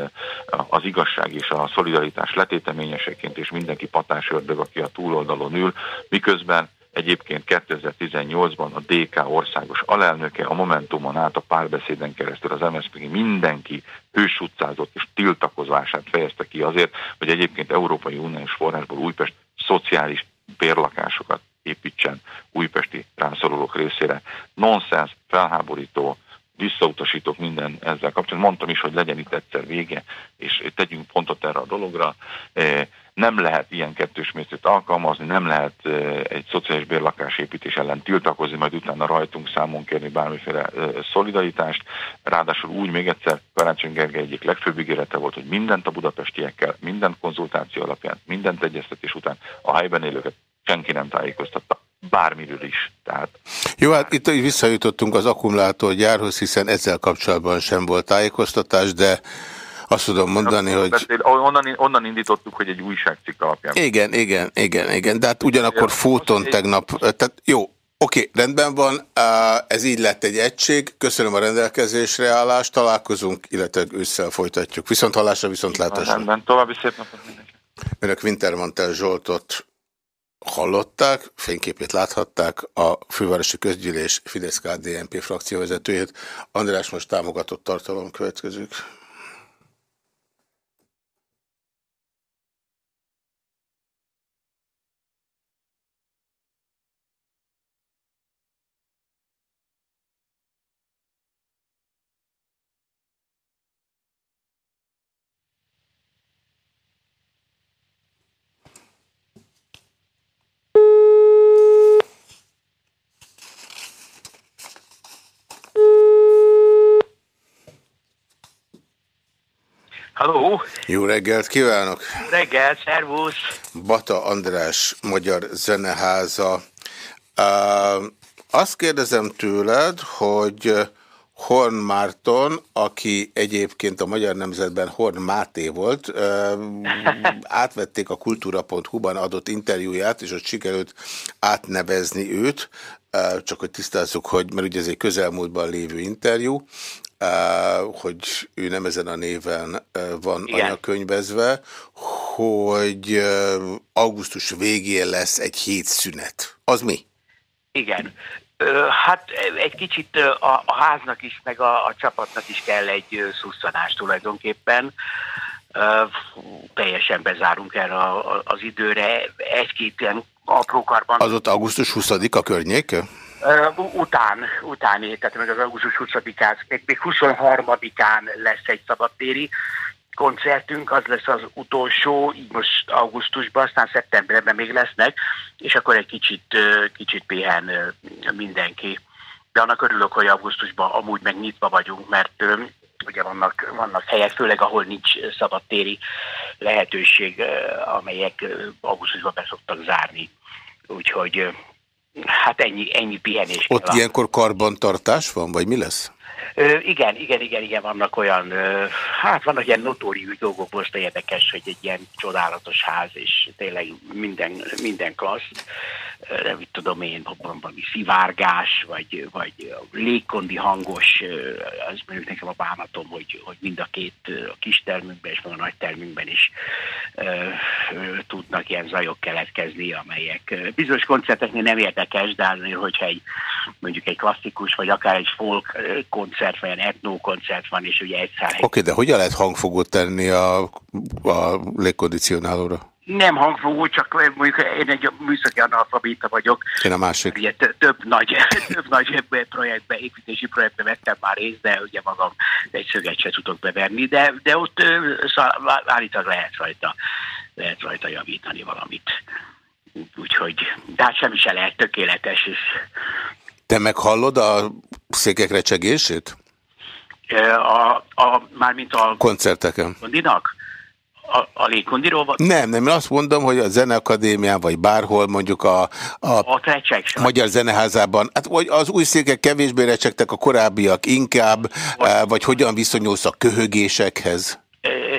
[SPEAKER 2] az igazság és a szolidaritás letéteményeseként és mindenki patásördög, aki a túloldalon ül, miközben Egyébként 2018-ban a DK országos alelnöke, a Momentumon át a párbeszéden keresztül az MSZP mindenki hős utcázott és tiltakozását fejezte ki azért, hogy egyébként Európai Uniós forrásból Újpest szociális bérlakásokat építsen újpesti rászorulók részére. Nonsens, felháborító, visszautasítok minden ezzel kapcsolatban. Mondtam is, hogy legyen itt egyszer vége, és tegyünk pontot erre a dologra. E, nem lehet ilyen kettős mércét alkalmazni, nem lehet e, egy szociális bérlakás építés ellen tiltakozni, majd utána rajtunk számon kérni bármiféle e, szolidaritást. Ráadásul úgy még egyszer Karácsony Gergely egyik legfőbb ígérete volt, hogy mindent a budapestiekkel, minden konzultáció alapján, mindent egyeztetés után a helyben élőket senki nem tájékoztatta bármiről is. Tehát,
[SPEAKER 1] Jó, hát itt visszajutottunk az akkumulátorgyárhoz, hiszen ezzel kapcsolatban sem volt tájékoztatás, de azt tudom mondani, hogy...
[SPEAKER 2] Beszél, onnan, onnan indítottuk, hogy egy újságcikk alapján.
[SPEAKER 1] Igen, igen, igen, igen, de hát ugyanakkor Fóton tegnap, tehát jó, Oké, rendben van, ez így lett egy egység. Köszönöm a rendelkezésre állást, találkozunk, illetve ősszel folytatjuk. Viszont hallásra, viszont látásra.
[SPEAKER 2] Rendben, további szép napot mindenki.
[SPEAKER 1] Önök Wintermantel Zsoltot hallották, fényképét láthatták, a fővárosi közgyűlés Fidesz-KDNP frakcióvezetőjét. András most támogatott tartalom következők.
[SPEAKER 3] Halló!
[SPEAKER 1] Jó reggelt kívánok!
[SPEAKER 3] Reggel, szervusz!
[SPEAKER 1] Bata András, Magyar Zeneháza. Uh, azt kérdezem tőled, hogy Horn Márton, aki egyébként a Magyar Nemzetben Horn Máté volt, átvették a kultúra.hu-ban adott interjúját, és ott sikerült átnevezni őt, csak hogy tisztázzuk, hogy, mert ugye ez egy közelmúltban lévő interjú, hogy ő nem ezen a néven van Igen. anyakönyvezve, hogy augusztus végén lesz egy hétszünet. Az mi?
[SPEAKER 3] Igen. Hát egy kicsit a, a háznak is, meg a, a csapatnak is kell egy szusszanás tulajdonképpen. Teljesen bezárunk erre az időre. Egy-két ilyen aprókarban.
[SPEAKER 1] Az ott augusztus 20-a környék?
[SPEAKER 3] Uh, után, utáni, tehát meg az augusztus 20-án, még, még 23-án lesz egy szabadtéri koncertünk, az lesz az utolsó, így most augusztusban, aztán szeptemberben még lesznek, és akkor egy kicsit, kicsit pihen mindenki. De annak örülök, hogy augusztusban amúgy meg nyitva vagyunk, mert ugye vannak, vannak helyek, főleg ahol nincs szabadtéri lehetőség, amelyek augusztusban be szoktak zárni. Úgyhogy hát ennyi, ennyi pihenés.
[SPEAKER 1] Ott kell. ilyenkor karbantartás van, vagy mi lesz?
[SPEAKER 3] Ö, igen, igen, igen, igen, vannak olyan, ö, hát vannak ilyen notórius dolgok, most érdekes, hogy egy ilyen csodálatos ház, és tényleg minden, minden klassz, nem tudom én, valami szivárgás, vagy, vagy légkondi hangos, az mondjuk nekem a bánatom, hogy, hogy mind a két a kis termünkben és a nagy termünkben is ö, ö, tudnak ilyen zajok keletkezni, amelyek bizonyos koncerteknél nem érdekes, de azért, hogyha egy mondjuk egy klasszikus, vagy akár egy folk koncert, vagy egy etnó koncert van, és ugye egyszer... Oké,
[SPEAKER 1] okay, de hogyan lehet hangfogót tenni a, a légkondicionálóra?
[SPEAKER 3] Nem hangfogó, csak mondjuk én egy műszaki analfabéta vagyok.
[SPEAKER 1] Én a másik.
[SPEAKER 3] Ugye több nagy, több nagy projektbe, építési projektbe vettem már részt, de ugye magam egy szöget se tudok beverni, de, de ott állítólag lehet rajta, lehet rajta javítani valamit. Úgyhogy, de hát semmi se lehet tökéletes. És...
[SPEAKER 1] Te meghallod a székek recsegését?
[SPEAKER 3] A, a, mármint a...
[SPEAKER 1] Koncerteken.
[SPEAKER 3] Kondinak? A, a légkondiról van?
[SPEAKER 1] Nem, nem, én azt mondom, hogy a Zeneakadémián, vagy bárhol mondjuk a, a, a Magyar Zeneházában, hát vagy az új székek kevésbé recsegtek, a korábbiak inkább, vagy, vagy hogyan viszonyulsz a köhögésekhez?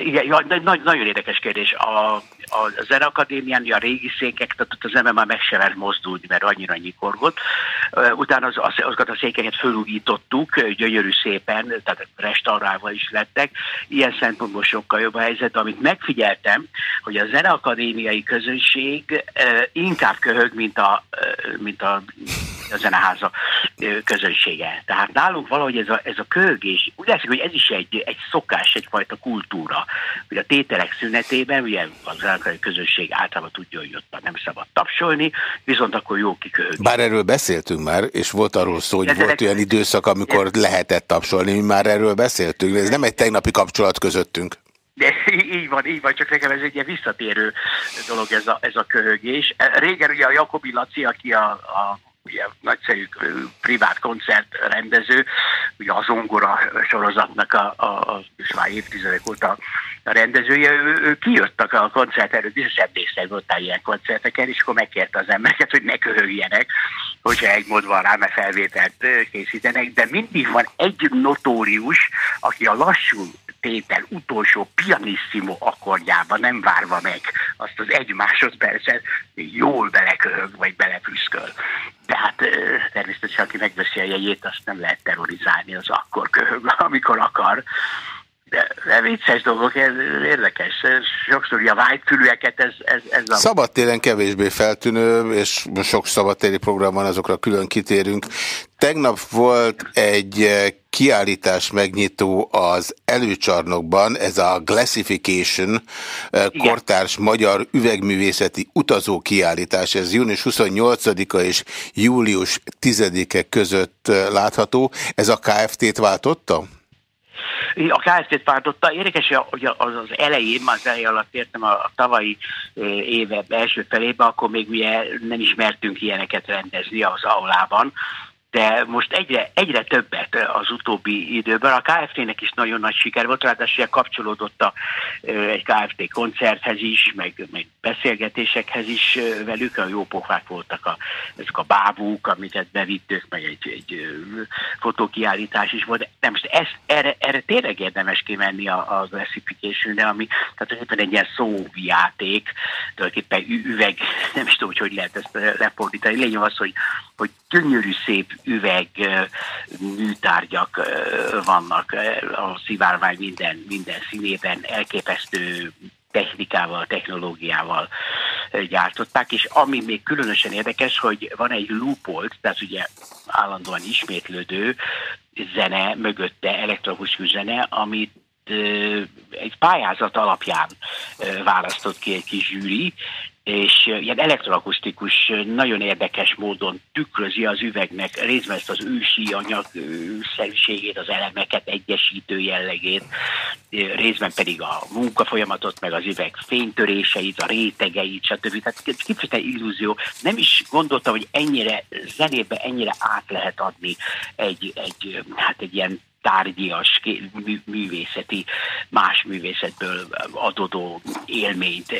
[SPEAKER 3] Igen, nagy, nagyon érdekes kérdés. A, a Zeneakadémián a régi székek, tehát ott az ember már meg sem mozdulni, mert annyira nyikorgott. Utána az, az, azokat a székeket fölújítottuk, gyönyörű szépen, tehát restaurálva is lettek. Ilyen szempontból sokkal jobb a helyzet. Amit megfigyeltem, hogy a Zeneakadémiai közönség inkább köhög, mint a, mint a, a zeneháza közönsége. Tehát nálunk valahogy ez a, ez a köhögés, úgy látszik, hogy ez is egy, egy szokás, egyfajta kultúra. Ugye a tételek szünetében, ugye az amerikai közösség általában tudja, hogy ott nem szabad tapsolni, viszont akkor jó kiköhögni.
[SPEAKER 1] Bár erről beszéltünk már, és volt arról szó, hogy volt olyan időszak, amikor lehetett tapsolni, mi már erről beszéltünk, ez nem egy tegnapi kapcsolat közöttünk.
[SPEAKER 3] De így van, így van, csak nekem ez egy ilyen visszatérő dolog ez a, ez a köhögés. Régen ugye a Jakobi Laci, aki a, a ugye nagyszerű privát koncert rendező, ugye az Ongora sorozatnak a, a, a és már évtizedek óta a rendezője, ő, ő kijött a koncert előtt, biztos ebészek volt ilyen koncerteken, és akkor megkérte az embereket, hogy ne köhögjenek, hogyha egy mód van rá, mert felvételt készítenek, de mindig van egy notórius, aki a lassú tétel utolsó pianissimo akkordjában, nem várva meg azt az egy másodpercet, jól beleköhög, vagy belepüszköl. Tehát természetesen, aki megveszi a jegyét, azt nem lehet terrorizálni, az akkor köhög, amikor akar. De, de vicces dolgok, ez érdekes. Sokszor a vágyfülűeket ez, ez, ez a...
[SPEAKER 1] Szabadtéren kevésbé feltűnő, és sok szabadtéri program van, azokra külön kitérünk. Tegnap volt egy eh, kiállítás megnyitó az előcsarnokban, ez a Glassification eh, Igen. kortárs magyar üvegművészeti utazó kiállítás. Ez június 28-a és július 10-e között eh, látható. Ez a KFT-t váltotta?
[SPEAKER 3] A KFT-t váltotta. Érdekes, hogy az, az elején, az elejé alatt értem a, a tavalyi éve első felébe, akkor még ugye nem ismertünk ilyeneket rendezni az aulában, de most egyre, egyre többet az utóbbi időben. A KFT-nek is nagyon nagy siker volt, ráadásul kapcsolódott a, egy KFT koncerthez is, meg, meg beszélgetésekhez is velük, a jó pofák voltak a, ezek a bábúk, amiket bevittük, meg egy, egy fotókiállítás is volt. De most ezt, erre, erre tényleg érdemes kimenni a, a Classification-re, ami tehát éppen egy ilyen szóvijáték, tulajdonképpen üveg, nem is tudom, hogy hogy lehet ezt lefordítani. Lényeg az, hogy, hogy gyönyörű szép üveg műtárgyak vannak a szivárvány minden, minden színében, elképesztő technikával, technológiával gyártották, és ami még különösen érdekes, hogy van egy loopolt, tehát ugye állandóan ismétlődő zene mögötte, elektronikus zene, amit egy pályázat alapján választott ki egy kis zsűri, és ilyen elektroakusztikus, nagyon érdekes módon tükrözi az üvegnek részben ezt az ősi anyagszerűségét, az elemeket egyesítő jellegét, részben pedig a munkafolyamatot, meg az üveg fénytöréseit, a rétegeit, stb. Tehát kifejezetten illúzió. Nem is gondoltam, hogy ennyire zenébe ennyire át lehet adni egy, egy, hát egy ilyen tárgyias művészeti, más művészetből adódó élményt.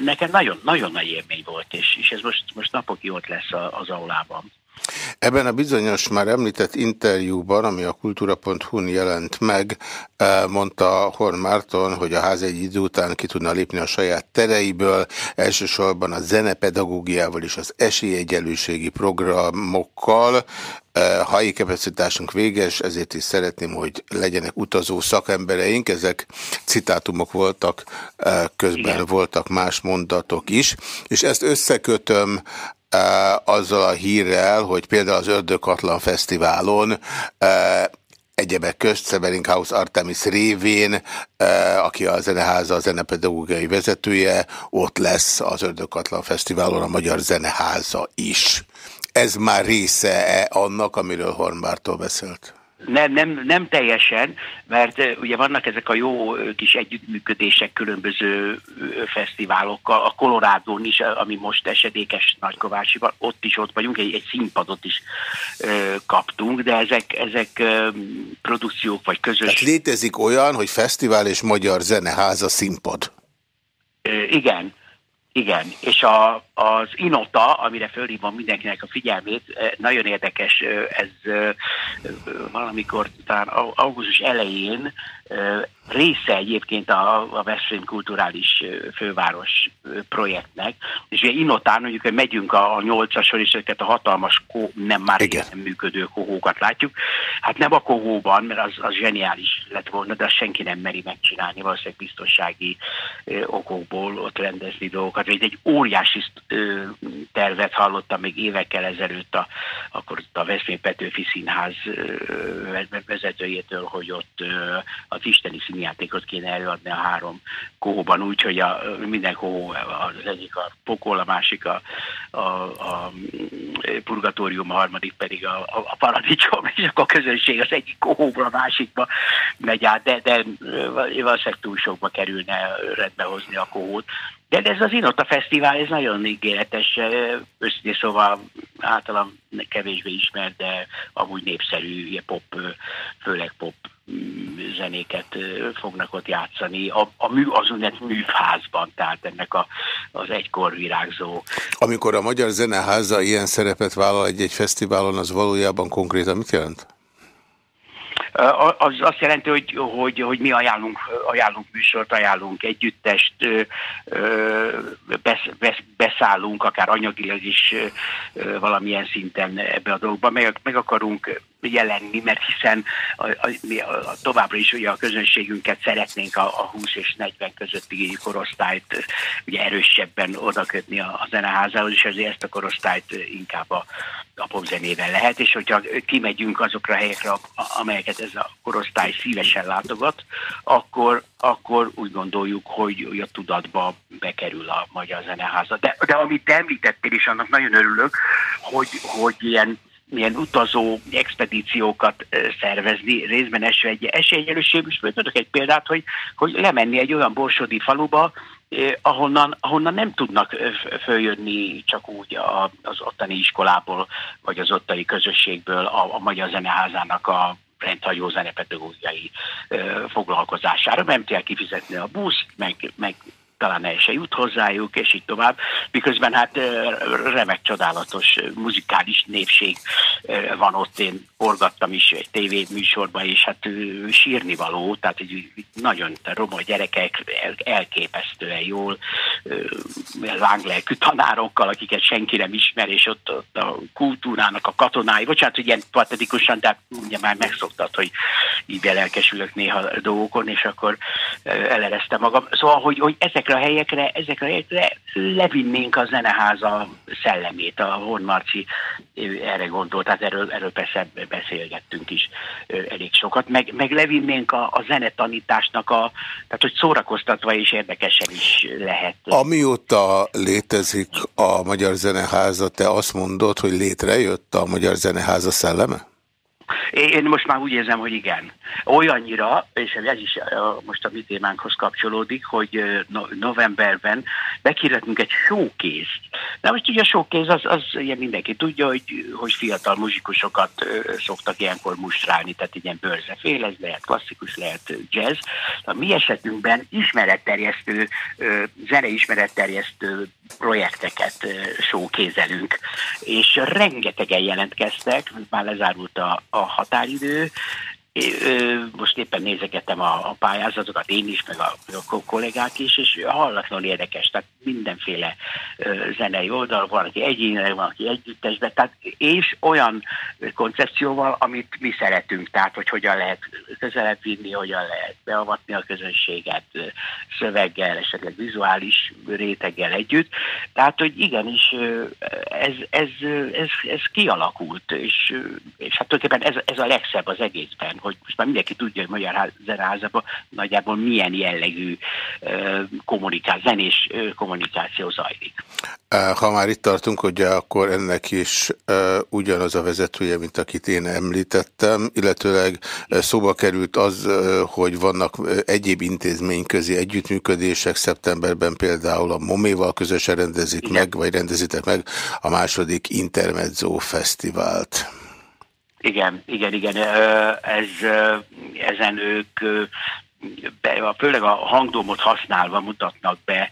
[SPEAKER 3] Nekem nagyon, nagyon nagy élmény volt, és, és ez most, most napokig ott lesz az aulában.
[SPEAKER 1] Ebben a bizonyos már említett interjúban, ami a kultúra.hu-n jelent meg, eh, mondta Horn Márton, hogy a ház egy idő után ki tudna lépni a saját tereiből, elsősorban a zenepedagógiával és az esélyegyelőségi programokkal. Eh, Hai kapacitásunk véges, ezért is szeretném, hogy legyenek utazó szakembereink. Ezek citátumok voltak, eh, közben Igen. voltak más mondatok is, és ezt összekötöm azzal a hírrel, hogy például az Ördökatlan Fesztiválon egyebek közt Sebelinkhaus Artemis révén, aki a Zeneháza a zenepedagógiai vezetője, ott lesz az Ördökatlan Fesztiválon a Magyar Zeneháza is. Ez már része -e annak, amiről Hornbártól beszélt?
[SPEAKER 3] Nem, nem, nem teljesen, mert ugye vannak ezek a jó kis együttműködések különböző fesztiválokkal, a Colorado is, ami most esedékes Nagykovácsiban, ott is ott vagyunk, egy, egy színpadot is ö, kaptunk, de ezek, ezek ö, produkciók vagy közös... Tehát
[SPEAKER 1] létezik olyan, hogy fesztivál és magyar zeneháza színpad?
[SPEAKER 3] Ö, igen, igen, és a, az Inota, amire fölhívom mindenkinek a figyelmét, eh, nagyon érdekes, eh, ez eh, valamikor talán augusztus elején része egyébként a, a Veszprém kulturális főváros projektnek, és ugye Inotán mondjuk, hogy megyünk a, a nyolcason, és ezeket a hatalmas, kó, nem már Igen. nem működő kohókat látjuk. Hát nem a kohóban, mert az, az zseniális lett volna, de azt senki nem meri megcsinálni, valószínűleg biztonsági ö, okokból ott rendezni dolgokat. Vagy egy óriási ö, tervet hallottam még évekkel ezelőtt a, akkor a Veszprém Petőfi Színház ö, vezetőjétől, hogy ott ö, az isteni színjátékot kéne előadni a három kohóban, úgyhogy a, minden kohó, az egyik a pokol, a másik a, a, a purgatórium, a harmadik pedig a, a paradicsom, és akkor a közönség az egyik kohóból a másikba megy át, de, de valószínűleg túl sokba kerülne rendbehozni a kohót. De ez az Inota Fesztivál, ez nagyon ígéretes, őszintén szóval általam kevésbé ismert, de amúgy népszerű, pop, főleg pop zenéket fognak ott játszani a, a mű, az úgynevezett műfázban, tehát ennek a, az egykor virágzó.
[SPEAKER 1] Amikor a Magyar Zeneháza ilyen szerepet vállal egy-egy fesztiválon, az valójában konkrétan mit jelent?
[SPEAKER 3] Az azt jelenti, hogy, hogy, hogy mi ajánlunk, ajánlunk műsort, ajánlunk együttest, beszállunk akár anyagilag is valamilyen szinten ebbe a dolgba, meg, meg akarunk jelenni, mert hiszen a, a, mi a, a, továbbra is ugye a közönségünket szeretnénk a, a 20 és 40 közötti korosztályt ugye erősebben odakötni a, a zeneházához, és ezért ezt a korosztályt inkább a, a popzenével lehet, és hogyha kimegyünk azokra a helyekre, amelyeket ez a korosztály szívesen látogat, akkor, akkor úgy gondoljuk, hogy a tudatba bekerül a Magyar Zeneháza. De, de amit te említettél is, annak nagyon örülök, hogy, hogy ilyen milyen utazó expedíciókat szervezni, részben eső esélyegyelőség, és tudok egy példát, hogy, hogy lemenni egy olyan borsodi faluba, ahonnan, ahonnan nem tudnak följönni csak úgy az ottani iskolából, vagy az ottani közösségből a, a Magyar Zeneházának a rendhagyó zenepedagógiai foglalkozására. Nem kell kifizetni a busz, meg, meg talán el se jut hozzájuk, és így tovább. Miközben hát remek, csodálatos muzikális népség van ott. Én forgattam is egy tévéműsorban, és hát sírni való, tehát egy nagyon roma gyerekek elképesztően jól, lánglelkű tanárokkal, akiket senki nem ismer, és ott, ott a kultúrának a katonái, bocsánat, hogy ilyen patetikusan, de ugye már megszoktad, hogy így belelkesülök néha dolgokon, és akkor elereztem magam. Szóval, hogy, hogy ezekre a helyekre, ezekre a helyekre levinnénk a zeneháza szellemét. A Horn Marci erre gondolt, tehát erről, erről persze beszélgettünk is elég sokat, meg, meg levinnénk a, a zenetanításnak, a, tehát hogy szórakoztatva és érdekesen is lehet.
[SPEAKER 1] Amióta létezik a Magyar Zeneháza, te azt mondod, hogy létrejött a Magyar Zeneháza szelleme?
[SPEAKER 3] Én most már úgy érzem, hogy igen. Olyannyira, és ez is most a mi témánkhoz kapcsolódik, hogy novemberben bekérhetünk egy showkézt. De most ugye a showkéz az, az ugye mindenki tudja, hogy, hogy fiatal muzsikusokat szoktak ilyenkor mustrálni, tehát ilyen bőrzefél, ez lehet klasszikus, lehet jazz. A mi esetünkben ismeretterjesztő, zeneismeretterjesztő projekteket showkézelünk, és rengetegen jelentkeztek, már lezárult a, a határidő, most éppen nézegetem a, a pályázatokat, én is, meg a, a kollégák is, és hallatlanul érdekes, tehát mindenféle zenei oldal, van, aki egyénileg, van, aki együttesben, tehát, és olyan koncepcióval, amit mi szeretünk, tehát, hogy hogyan lehet közelebb vinni, hogyan lehet beavatni a közönséget szöveggel, esetleg vizuális réteggel együtt. Tehát, hogy igenis ez, ez, ez, ez kialakult, és, és hát tulajdonképpen ez, ez a legszebb az egészben, hogy most már mindenki tudja, hogy Magyar Zeneházában nagyjából milyen jellegű kommunikál, zenés kommunikáció zajlik.
[SPEAKER 1] Ha már itt tartunk, ugye akkor ennek is ugyanaz a vezetője, mint akit én említettem, illetőleg szóba került az, hogy vannak egyéb intézményközi együttműködések, szeptemberben például a Moméval közösen rendezik Igen. meg, vagy rendezitek meg a második Intermezzo Fesztivált.
[SPEAKER 3] Igen, igen, igen. Ez, ezen ők főleg a hangdomot használva mutatnak be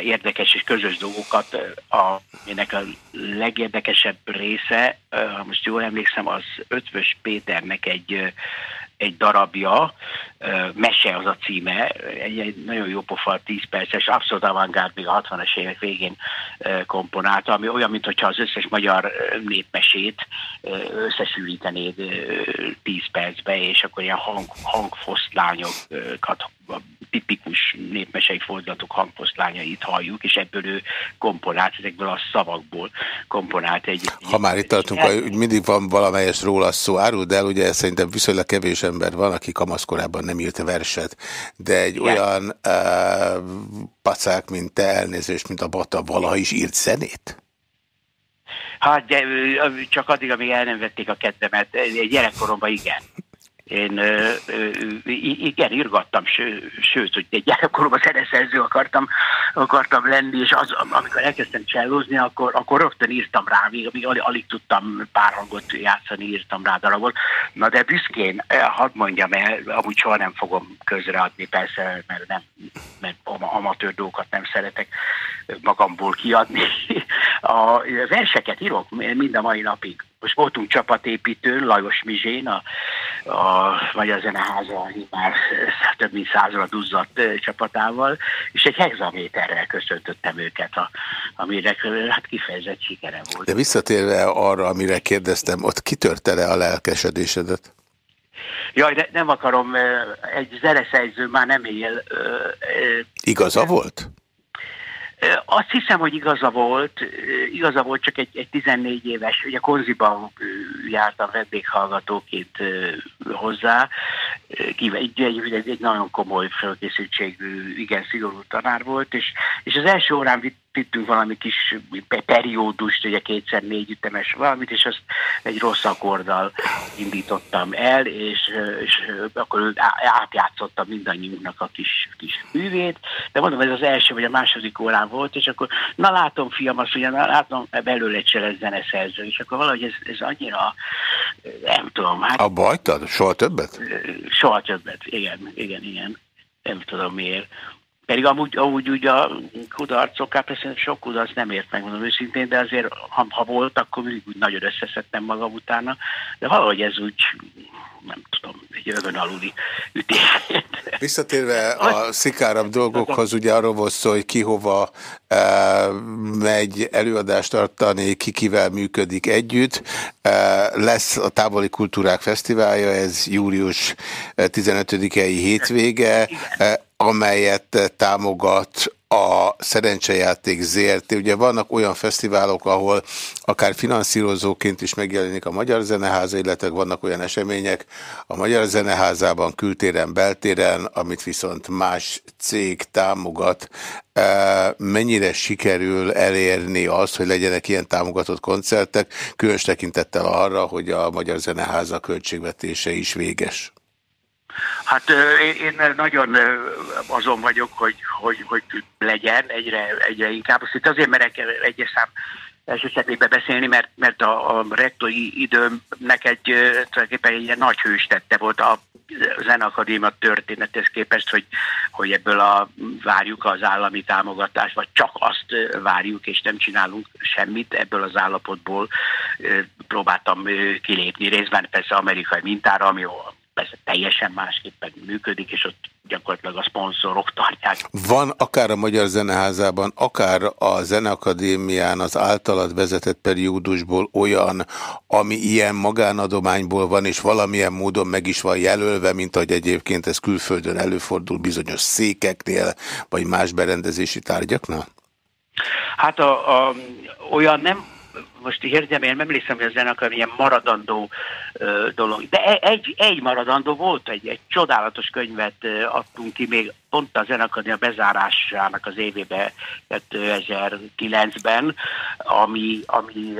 [SPEAKER 3] érdekes és közös dolgokat. A, ennek a legérdekesebb része, ha most jól emlékszem, az Ötvös Péternek egy egy darabja, Mese az a címe, egy, egy nagyon jó pofa, 10 perces, abszolút avantgárd, még a 60-as évek végén komponálta, ami olyan, mintha az összes magyar népmesét összesűrítenéd 10 percbe, és akkor ilyen hang, hangfoszlányokat tipikus népmesei fordulatok hangfoszlányait halljuk, és ebből ő komponált, ezekből a szavakból komponált egy...
[SPEAKER 1] Ha már itt tartunk, hogy mindig van valamelyes róla szó, áruld el, ugye szerintem viszonylag kevés ember van, aki kamaszkorában nem írt verset, de egy Igen. olyan uh, pacák, mint te, elnézést, mint a Bata, valaha is írt zenét?
[SPEAKER 3] Hát, de csak addig, amíg el nem vették a kedvemet. Gyerekkoromban igen. Én ö, ö, igen, írgattam, ső, sőt, hogy egy gyerekkoromban zeneszerző akartam, akartam lenni, és az, amikor elkezdtem csellózni, akkor, akkor rögtön írtam rá, még, még alig, alig tudtam pár hangot játszani, írtam rá darabot. Na de büszkén, hadd mondjam el, amúgy soha nem fogom közreadni, persze, mert, nem, mert amatőr dolgokat nem szeretek magamból kiadni. A verseket írok mind a mai napig most voltunk csapatépítő, Lajos Mizsén, a, a Magyar Zeneháza már több mint százra duzzadt csapatával, és egy hexaméterrel köszöntöttem őket, a, amire hát kifejezett sikere volt.
[SPEAKER 1] De visszatérve arra, amire kérdeztem, ott kitörte le a lelkesedésedet?
[SPEAKER 3] Jaj, de nem akarom, egy zeneszerző már nem él.
[SPEAKER 1] Igaza volt?
[SPEAKER 3] Azt hiszem, hogy igaza volt, igaza volt csak egy, egy 14 éves, ugye Konziban jártam vendéghallgatóként hozzá, egy, egy, egy nagyon komoly felkészültségű, igen szigorú tanár volt, és, és az első órán vitt vittünk valami kis periódust, ugye kétszer négy ütemes valamit, és azt egy rossz akkorddal indítottam el, és, és akkor átjátszottam mindannyiunknak a kis, kis művét, de mondom, ez az első vagy a második órán volt, és akkor na látom fiam, azt ugye na, látom belőle egy cseles zeneszerző, és akkor valahogy ez, ez annyira, nem tudom. Hát,
[SPEAKER 1] a bajtad? Soha többet?
[SPEAKER 3] Soha többet, igen, igen, igen. Nem tudom miért. Pedig amúgy, amúgy úgy a kudarcok, hát persze sok kudarc nem ért meg, mondom őszintén, de azért ha, ha volt, akkor mindig úgy nagyon összeszedtem magam utána, de valahogy ez úgy, nem tudom, egy övön aluli ütés.
[SPEAKER 1] Visszatérve a szikárabb dolgokhoz, ugye arról volt szó, hogy ki hova e, megy előadást tartani, ki kivel működik együtt. E, lesz a Távoli Kultúrák Fesztiválja, ez július 15-i hétvége. E, amelyet támogat a szerencsejáték ZRT. Ugye vannak olyan fesztiválok, ahol akár finanszírozóként is megjelenik a Magyar Zeneháza, illetve vannak olyan események a Magyar Zeneházában, kültéren, beltéren, amit viszont más cég támogat. E, mennyire sikerül elérni azt, hogy legyenek ilyen támogatott koncertek, különös tekintettel arra, hogy a Magyar Zeneháza költségvetése is véges?
[SPEAKER 3] Hát én nagyon azon vagyok, hogy, hogy, hogy legyen egyre, egyre inkább. Azt itt azért merek egyes szám első személybe beszélni, mert, mert a, a rektori időmnek egy tulajdonképpen egy ilyen nagy hőstette volt a Zenakadémia történethez képest, hogy, hogy ebből a, várjuk az állami támogatást, vagy csak azt várjuk, és nem csinálunk semmit ebből az állapotból. Próbáltam kilépni részben persze amerikai mintára, ami persze teljesen másképpen működik, és ott gyakorlatilag a szponzorok tartják.
[SPEAKER 1] Van akár a Magyar Zeneházában, akár a Zeneakadémián az általad vezetett periódusból olyan, ami ilyen magánadományból van, és valamilyen módon meg is van jelölve, mint ahogy egyébként ez külföldön előfordul bizonyos székeknél, vagy más berendezési tárgyaknál?
[SPEAKER 3] Hát a, a, olyan nem most értem, én emlékszem, hogy a zenekar ilyen maradandó ö, dolog. De e, egy, egy maradandó volt, egy, egy csodálatos könyvet ö, adtunk ki még pont a zenekar bezárásának az évébe 2009-ben, ami, ami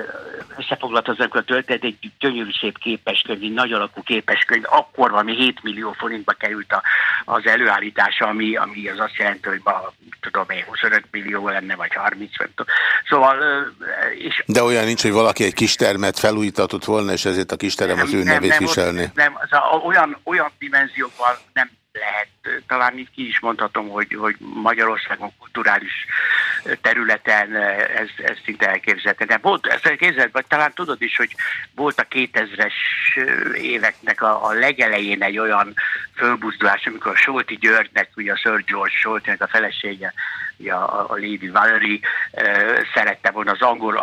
[SPEAKER 3] összefoglalt az zenekar történet, egy gyönyörű szép képeskönyv, nagy alakú képeskönyv, akkor valami 7 millió forintba került a, az előállítása, ami, ami az azt jelenti, hogy ma, tudom én, 25 millió lenne, vagy 30, Szóval... És
[SPEAKER 1] De olyan nincs, hogy valaki egy kistermet felújítatott volna, és ezért a kisterem az ő nevét nem, viselni.
[SPEAKER 3] Nem, az a, olyan, olyan dimenzióban nem lehet, talán itt ki is mondhatom, hogy, hogy Magyarországon kulturális területen ez, ez szinte elképzelhető. De volt, elképzelhető, vagy talán tudod is, hogy volt a 2000-es éveknek a, a legelején egy olyan fölbuzdulás, amikor a Solti Györgynek, ugye a Sir George Soltinek a felesége, a, a Lady Valerie szerette volna az angol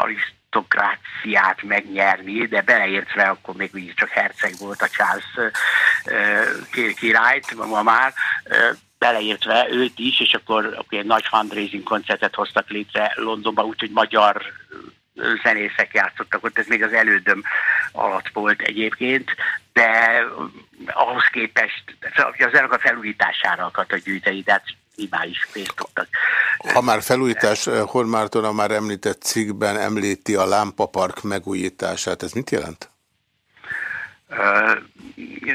[SPEAKER 3] arisztokráciát megnyerni, de beleértve akkor még így csak herceg volt a Charles királyt, ma már, beleértve őt is, és akkor, akkor egy nagy fundraising koncertet hoztak létre Londonban, úgyhogy magyar zenészek játszottak ott, ez még az elődöm alatt volt egyébként, de ahhoz képest az a felújítására akartak gyűjteni, de hát minimális pénzt tudtak.
[SPEAKER 1] Ha már felújítás, Hormárton a már említett cikkben említi a lámpapark megújítását, ez mit jelent?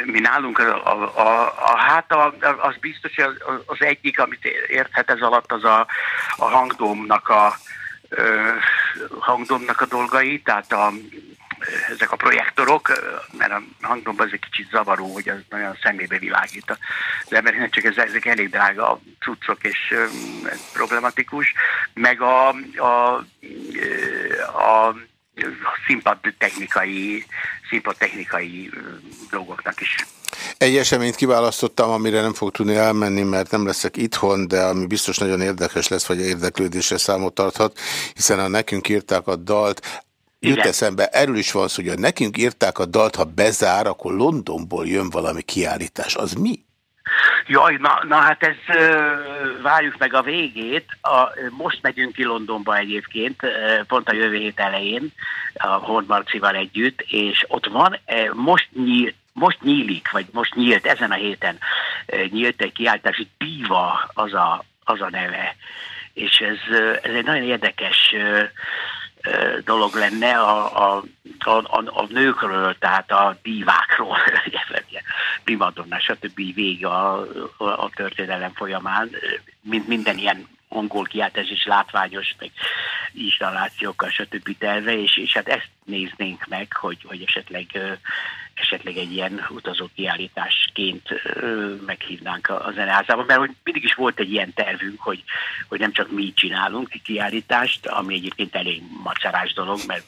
[SPEAKER 3] mi nálunk a, a, a, a hát a, az biztos, hogy az, az egyik, amit érthet ez alatt, az a, a hangdómnak a hangdomnak a dolgai, tehát a, ezek a projektorok, mert a hangdomban ez egy kicsit zavaró, hogy az nagyon szemébe világít az embernek, csak ez, ezek elég drága cuccok és problematikus, meg a, a, a színpad technikai, színpad technikai dolgoknak is.
[SPEAKER 1] Egy eseményt kiválasztottam, amire nem fog tudni elmenni, mert nem leszek itthon, de ami biztos nagyon érdekes lesz, vagy érdeklődésre számot tarthat, hiszen ha nekünk írták a dalt, Jut eszembe, erről is van szó, hogy nekünk írták a dalt, ha bezár, akkor Londonból jön valami kiállítás. Az mi?
[SPEAKER 3] Jaj, na, na hát ez várjuk meg a végét. A, most megyünk ki Londonba egyébként, pont a jövő hét elején, a Horn Marcival együtt, és ott van, most nyílt, most nyílik, vagy most nyílt, ezen a héten nyílt egy kiállítás, hogy Diva az a, az a neve. És ez, ez egy nagyon érdekes dolog lenne a, a, a, a, nőkről, tehát a dívákról, primadonna, stb. vége a, a, a történelem folyamán, mint minden ilyen angol kiáltás és látványos, meg installációkkal, stb. terve, és, és hát ezt néznénk meg, hogy, hogy esetleg esetleg egy ilyen utazó kiállításként meghívnánk a, a zeneházában, mert hogy mindig is volt egy ilyen tervünk, hogy, hogy nem csak mi csinálunk kiállítást, ami egyébként elég macerás dolog, mert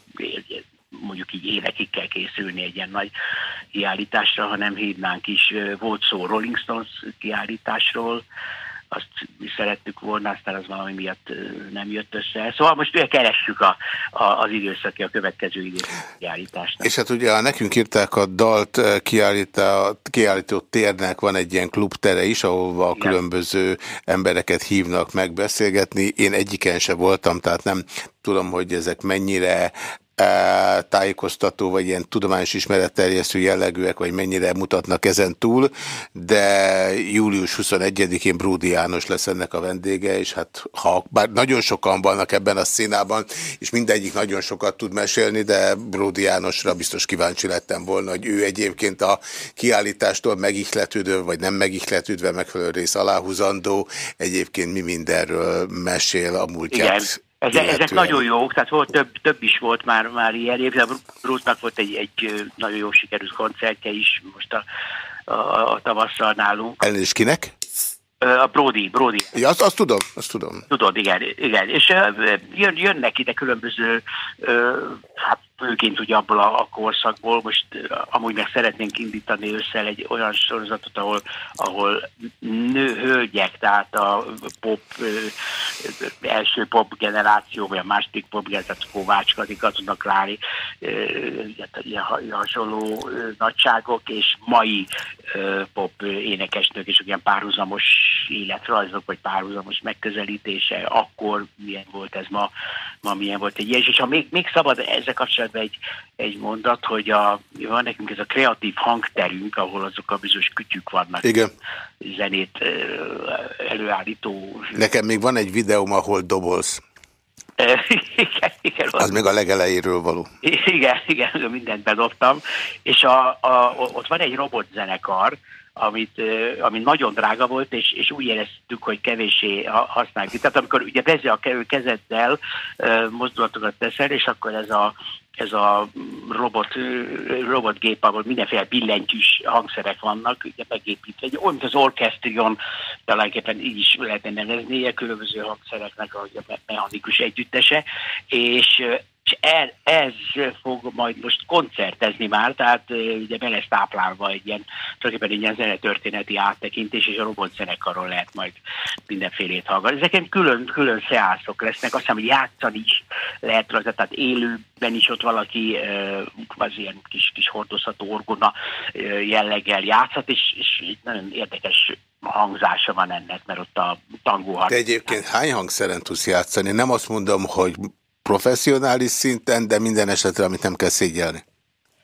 [SPEAKER 3] mondjuk így évekig kell készülni egy ilyen nagy kiállításra, hanem hívnánk is. Volt szó Rolling Stones kiállításról, azt szerettük volna, aztán az valami miatt nem jött össze. Szóval most keressük a, a, az időszaki, a következő időszaki
[SPEAKER 1] És hát ugye a nekünk írták a dalt kiállító, kiállító térnek van egy ilyen klubtere is, ahova a különböző embereket hívnak megbeszélgetni. Én egyiken se voltam, tehát nem tudom, hogy ezek mennyire tájékoztató, vagy ilyen tudományos ismeretterjesztő jellegűek, vagy mennyire mutatnak ezen túl, de július 21-én Bródi János lesz ennek a vendége, és hát ha bár nagyon sokan vannak ebben a színában, és mindegyik nagyon sokat tud mesélni, de Bródi Jánosra biztos kíváncsi lettem volna, hogy ő egyébként a kiállítástól megihletődő, vagy nem megihletődve megfelelő rész aláhúzandó, egyébként mi mindenről mesél a múltját.
[SPEAKER 3] Ezek, ezek nagyon jók, tehát volt több, több is volt már, már ilyen év, Bruce-nak volt egy, egy nagyon jó sikerült koncertje is most a, a, a tavasszal nálunk.
[SPEAKER 1] Elnézést kinek?
[SPEAKER 3] A Brody, Brody.
[SPEAKER 1] Ja, azt, azt tudom, azt tudom.
[SPEAKER 3] Tudod, igen, igen. És jön, jönnek ide különböző, hát főként ugye abból a, a korszakból, most amúgy meg szeretnénk indítani össze egy olyan sorozatot, ahol, ahol nő, hölgyek, tehát a pop, első pop generáció, vagy a második pop generáció, Kovács Kadika tudnak láni, ilyen hasonló nagyságok, és mai pop énekesnők, és ilyen párhuzamos életrajzok, vagy párhuzamos megközelítése, akkor milyen volt ez ma, ma milyen volt egy ilyen, és ha még, még szabad ezzel kapcsolatban egy, egy mondat, hogy a, van nekünk ez a kreatív hangterünk, ahol azok a bizonyos kütyük vannak.
[SPEAKER 1] Igen.
[SPEAKER 3] Zenét előállító.
[SPEAKER 1] Nekem még van egy videóm, ahol dobolsz. igen, igen. Az még a legelejéről való.
[SPEAKER 3] Igen, igen, mindent bedobtam. És a, a, ott van egy robotzenekar, amit, ami nagyon drága volt, és, és úgy éreztük, hogy kevéssé használjuk. Tehát amikor ugye bezze a kezeddel mozdulatokat teszel, és akkor ez a ez a robot, robotgép, ahol mindenféle billentyűs hangszerek vannak, ugye megépítve. Egy, olyan, mint az orkestrion, talánképpen így is lehetne nevezni, a különböző hangszereknek a mechanikus együttese, és és ez, ez fog majd most koncertezni már, tehát ugye be lesz táplálva egy ilyen, tulajdonképpen egy ilyen zenetörténeti áttekintés, és a robotzenekarról lehet majd mindenfélét hallgatni. Ezeken külön, külön szeászok lesznek, azt hiszem, hogy játszani is lehet rajta, tehát élőben is ott valaki az ilyen kis, kis hordozható orgona jelleggel játszhat, és, és nagyon érdekes hangzása van ennek, mert ott a tangó...
[SPEAKER 1] De egyébként hány hangszeren tudsz játszani? Nem azt mondom, hogy professzionális szinten, de minden esetre, amit nem kell szégyelni.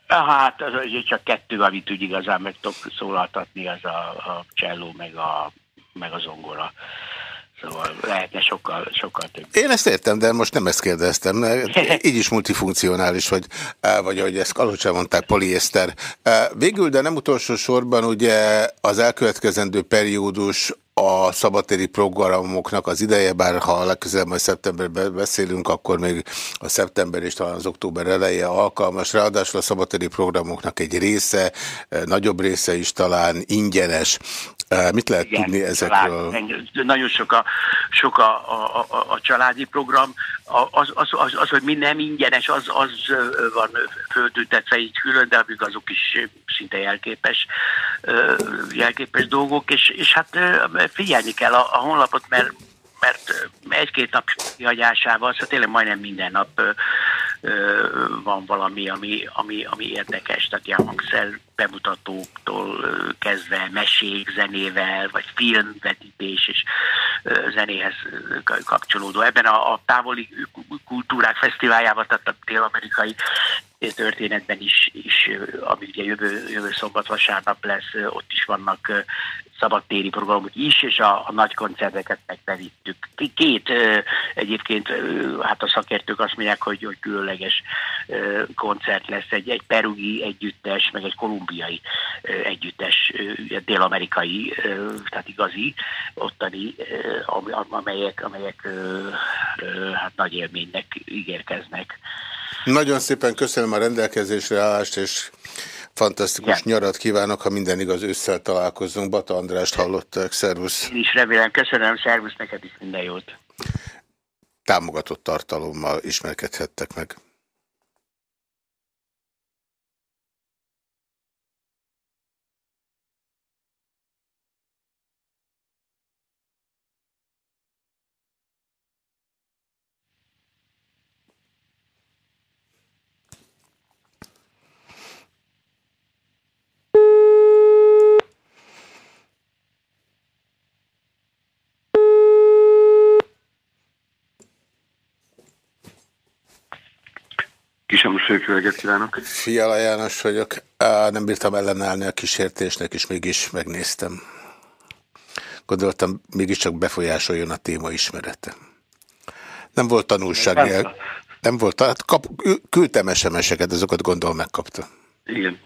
[SPEAKER 3] Hát az, az csak kettő, amit úgy igazán meg tudok szólaltatni, az a, a cselló meg a, meg a zongora. Szóval lehetne sokkal, sokkal több.
[SPEAKER 1] Én ezt értem, de most nem ezt kérdeztem. Így is multifunkcionális, vagy, vagy ahogy ezt Kalocsán mondták, poliészter. Végül, de nem utolsó sorban ugye az elkövetkezendő periódus a szabatéri programoknak az ideje, bár ha legközelebb majd szeptemberben beszélünk, akkor még a szeptember és talán az október eleje alkalmas. Ráadásul a szabatéri programoknak egy része, nagyobb része is talán ingyenes. Mit lehet Igen, tudni ezekről?
[SPEAKER 3] Család, nagyon sok a, sok a, a, a, a családi program. az, az, az, az, hogy mi nem ingyenes, az, az van föltüntetve így külön, de azok is szinte jelképes, jelképes dolgok, és, és hát figyelni kell a, a honlapot, mert mert egy-két nap kihagyásával, szóval tényleg majdnem minden nap van valami, ami, ami, ami érdekes, tehát ilyen hangszer bemutatóktól kezdve mesék, zenével, vagy filmvetítés és zenéhez kapcsolódó. Ebben a, a távoli kultúrák fesztiváljában, tehát a dél-amerikai történetben is, is ami ugye jövő, jövő szombat vasárnap lesz, ott is vannak szabadtéri programok is, és a, a nagy koncerteket megbevittük. Két egyébként, hát a szakértők azt mondják, hogy, hogy különleges koncert lesz, egy, egy perugi együttes, meg egy kolumbiai együttes, dél-amerikai, tehát igazi, ottani, amelyek, amelyek hát nagy élménynek ígérkeznek.
[SPEAKER 1] Nagyon szépen köszönöm a rendelkezésre állást, és fantasztikus ja. nyarat kívánok, ha minden igaz, ősszel találkozunk. Bata Andrást hallották, szervusz.
[SPEAKER 3] Én is remélem, köszönöm, szervusz, neked is minden jót.
[SPEAKER 1] Támogatott tartalommal ismerkedhettek meg.
[SPEAKER 4] Szép kívánok!
[SPEAKER 1] Fiala János vagyok. Nem bírtam ellenállni a kísértésnek, és mégis megnéztem. Gondoltam, mégiscsak befolyásoljon a téma ismerete. Nem volt tanulság. Nem, nem volt, hát kap, küldtem SMS-eket, azokat gondolom megkapta.
[SPEAKER 4] Igen.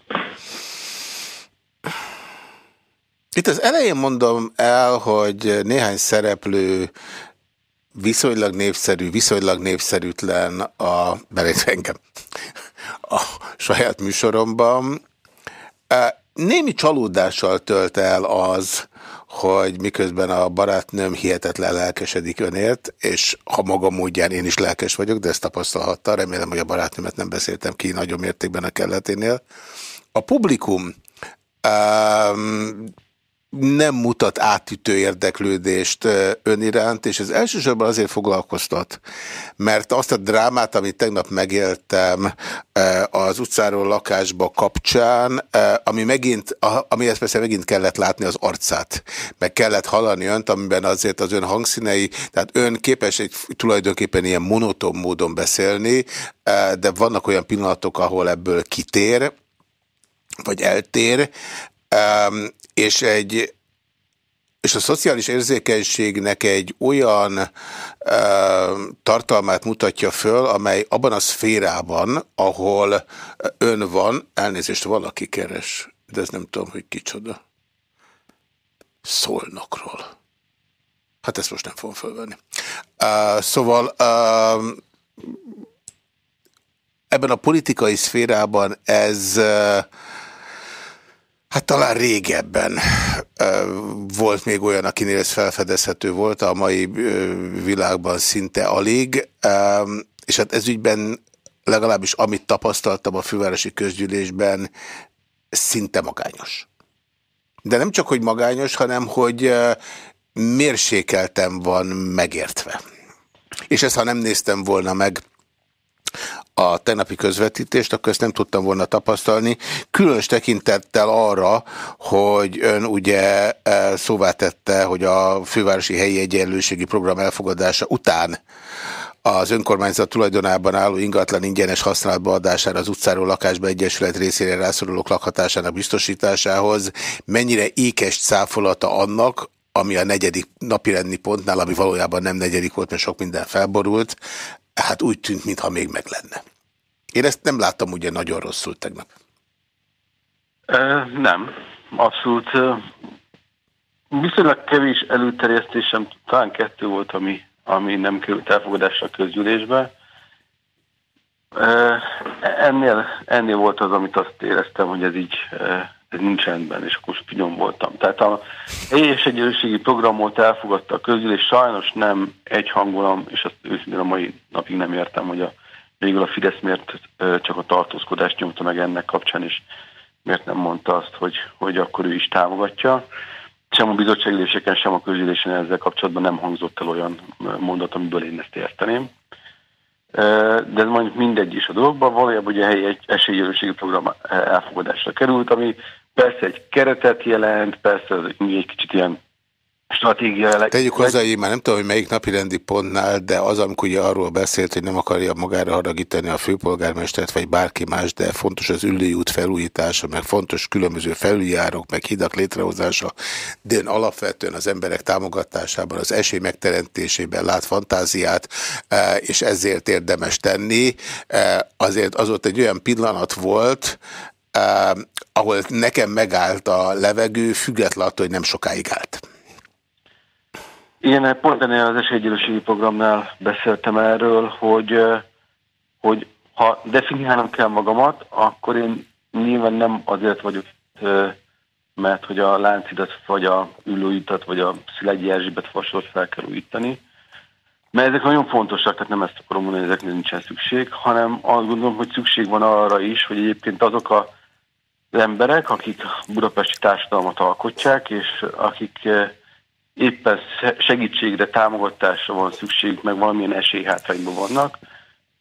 [SPEAKER 1] Itt az elején mondom el, hogy néhány szereplő viszonylag népszerű, viszonylag népszerűtlen a, belétve engem, a saját műsoromban. Némi csalódással tölt el az, hogy miközben a barátnőm hihetetlen lelkesedik önért, és ha maga módján én is lelkes vagyok, de ezt tapasztalhatta, remélem, hogy a barátnőmet nem beszéltem ki nagyon mértékben a kelleténél. A publikum um, nem mutat átütő érdeklődést ön iránt, és ez elsősorban azért foglalkoztat, mert azt a drámát, amit tegnap megéltem az utcáról lakásba kapcsán, ami megint, amihez persze megint kellett látni az arcát, meg kellett hallani önt, amiben azért az ön hangszínei, tehát ön képes egy tulajdonképpen ilyen monoton módon beszélni, de vannak olyan pillanatok, ahol ebből kitér, vagy eltér, és egy és a szociális érzékenységnek egy olyan ö, tartalmát mutatja föl, amely abban a szférában, ahol ön van, elnézést valaki keres, de ez nem tudom, hogy kicsoda. Szolnokról. Hát ezt most nem fogom fölvenni. Uh, szóval uh, ebben a politikai szférában ez uh, Hát talán régebben volt még olyan, akinél ez felfedezhető volt, a mai világban szinte alig, és hát ezügyben legalábbis amit tapasztaltam a fővárosi közgyűlésben, szinte magányos. De nem csak, hogy magányos, hanem, hogy mérsékeltem van megértve. És ezt, ha nem néztem volna meg a tegnapi közvetítést, akkor ezt nem tudtam volna tapasztalni. Különös tekintettel arra, hogy ön ugye e, szóvá tette, hogy a fővárosi helyi egyenlőségi program elfogadása után az önkormányzat tulajdonában álló ingatlan ingyenes használatba adására az utcáról lakásba egyesület részére rászorulók lakhatásának biztosításához mennyire ékes cáfolata annak, ami a negyedik napirendi pontnál, ami valójában nem negyedik volt, mert sok minden felborult, hát úgy tűnt, mintha még meg lenne. Én ezt nem láttam ugye nagyon rosszul tegnap.
[SPEAKER 4] Nem, abszolút. Viszonylag kevés előterjesztésem, talán kettő volt, ami, ami nem került elfogadásra a közgyűlésbe. E, ennél, ennél volt az, amit azt éreztem, hogy ez így, ez nincs rendben, és akkor figyom voltam. Tehát a helyes egyenlőségi programot elfogadta a közül, és sajnos nem egy hangolom, és azt őszintén a mai napig nem értem, hogy a, végül a Fidesz miért csak a tartózkodást nyomta meg ennek kapcsán, és miért nem mondta azt, hogy, hogy akkor ő is támogatja. Sem a bizottságüléseken, sem a közülésen ezzel kapcsolatban nem hangzott el olyan mondat, amiből én ezt érteném. De ez mondjuk mindegy is a dologban, valójában ugye a helyi esélyegyenlőségi program elfogadásra került, ami persze egy keretet jelent, persze az egy kicsit ilyen stratégia.
[SPEAKER 1] Tegyük hozzá, én már nem tudom, hogy melyik napi rendi pontnál, de az, amikor ugye arról beszélt, hogy nem akarja magára haragítani a főpolgármestert, vagy bárki más, de fontos az út felújítása, meg fontos különböző felüljárok, meg hidak létrehozása, de ön alapvetően az emberek támogatásában, az esély megteremtésében lát fantáziát, e, és ezért érdemes tenni. E, azért az ott egy olyan pillanat volt, eh, ahol nekem megállt a levegő, függetlenül attól, hogy nem sokáig állt.
[SPEAKER 4] Igen, pont ennél az esélyegyelőségi programnál beszéltem erről, hogy, hogy ha definiálnom kell magamat, akkor én nyilván nem azért vagyok, mert hogy a láncidat, vagy a ülőitat, vagy a Szilegyi Erzsébet fasort fel kell újítani, mert ezek nagyon fontosak, tehát nem ezt akarom mondani, ezeknek nincsen szükség, hanem azt gondolom, hogy szükség van arra is, hogy egyébként azok a az emberek, akik budapesti társadalmat alkotják, és akik éppen segítségre, támogatásra van szükség, meg valamilyen esélyhátrányban vannak,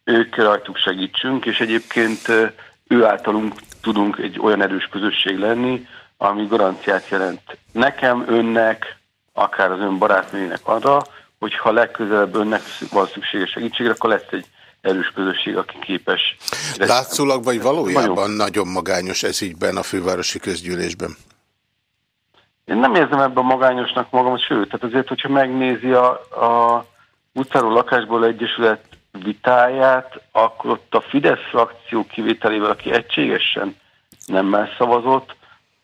[SPEAKER 4] ők rajtuk segítsünk, és egyébként ő általunk tudunk egy olyan erős közösség lenni, ami garanciát jelent nekem, önnek, akár az ön barátnőjének arra, hogyha legközelebb önnek van szüksége segítségre, akkor lesz egy erős közösség, aki képes.
[SPEAKER 1] Látszólag vagy valójában nagyon, nagyon magányos ez ígyben a fővárosi közgyűlésben?
[SPEAKER 4] Én nem érzem ebben magányosnak magam, sőt, tehát azért, hogyha megnézi a, a utcáról lakásból egyesület vitáját, akkor ott a Fidesz frakció kivételével, aki egységesen nem szavazott,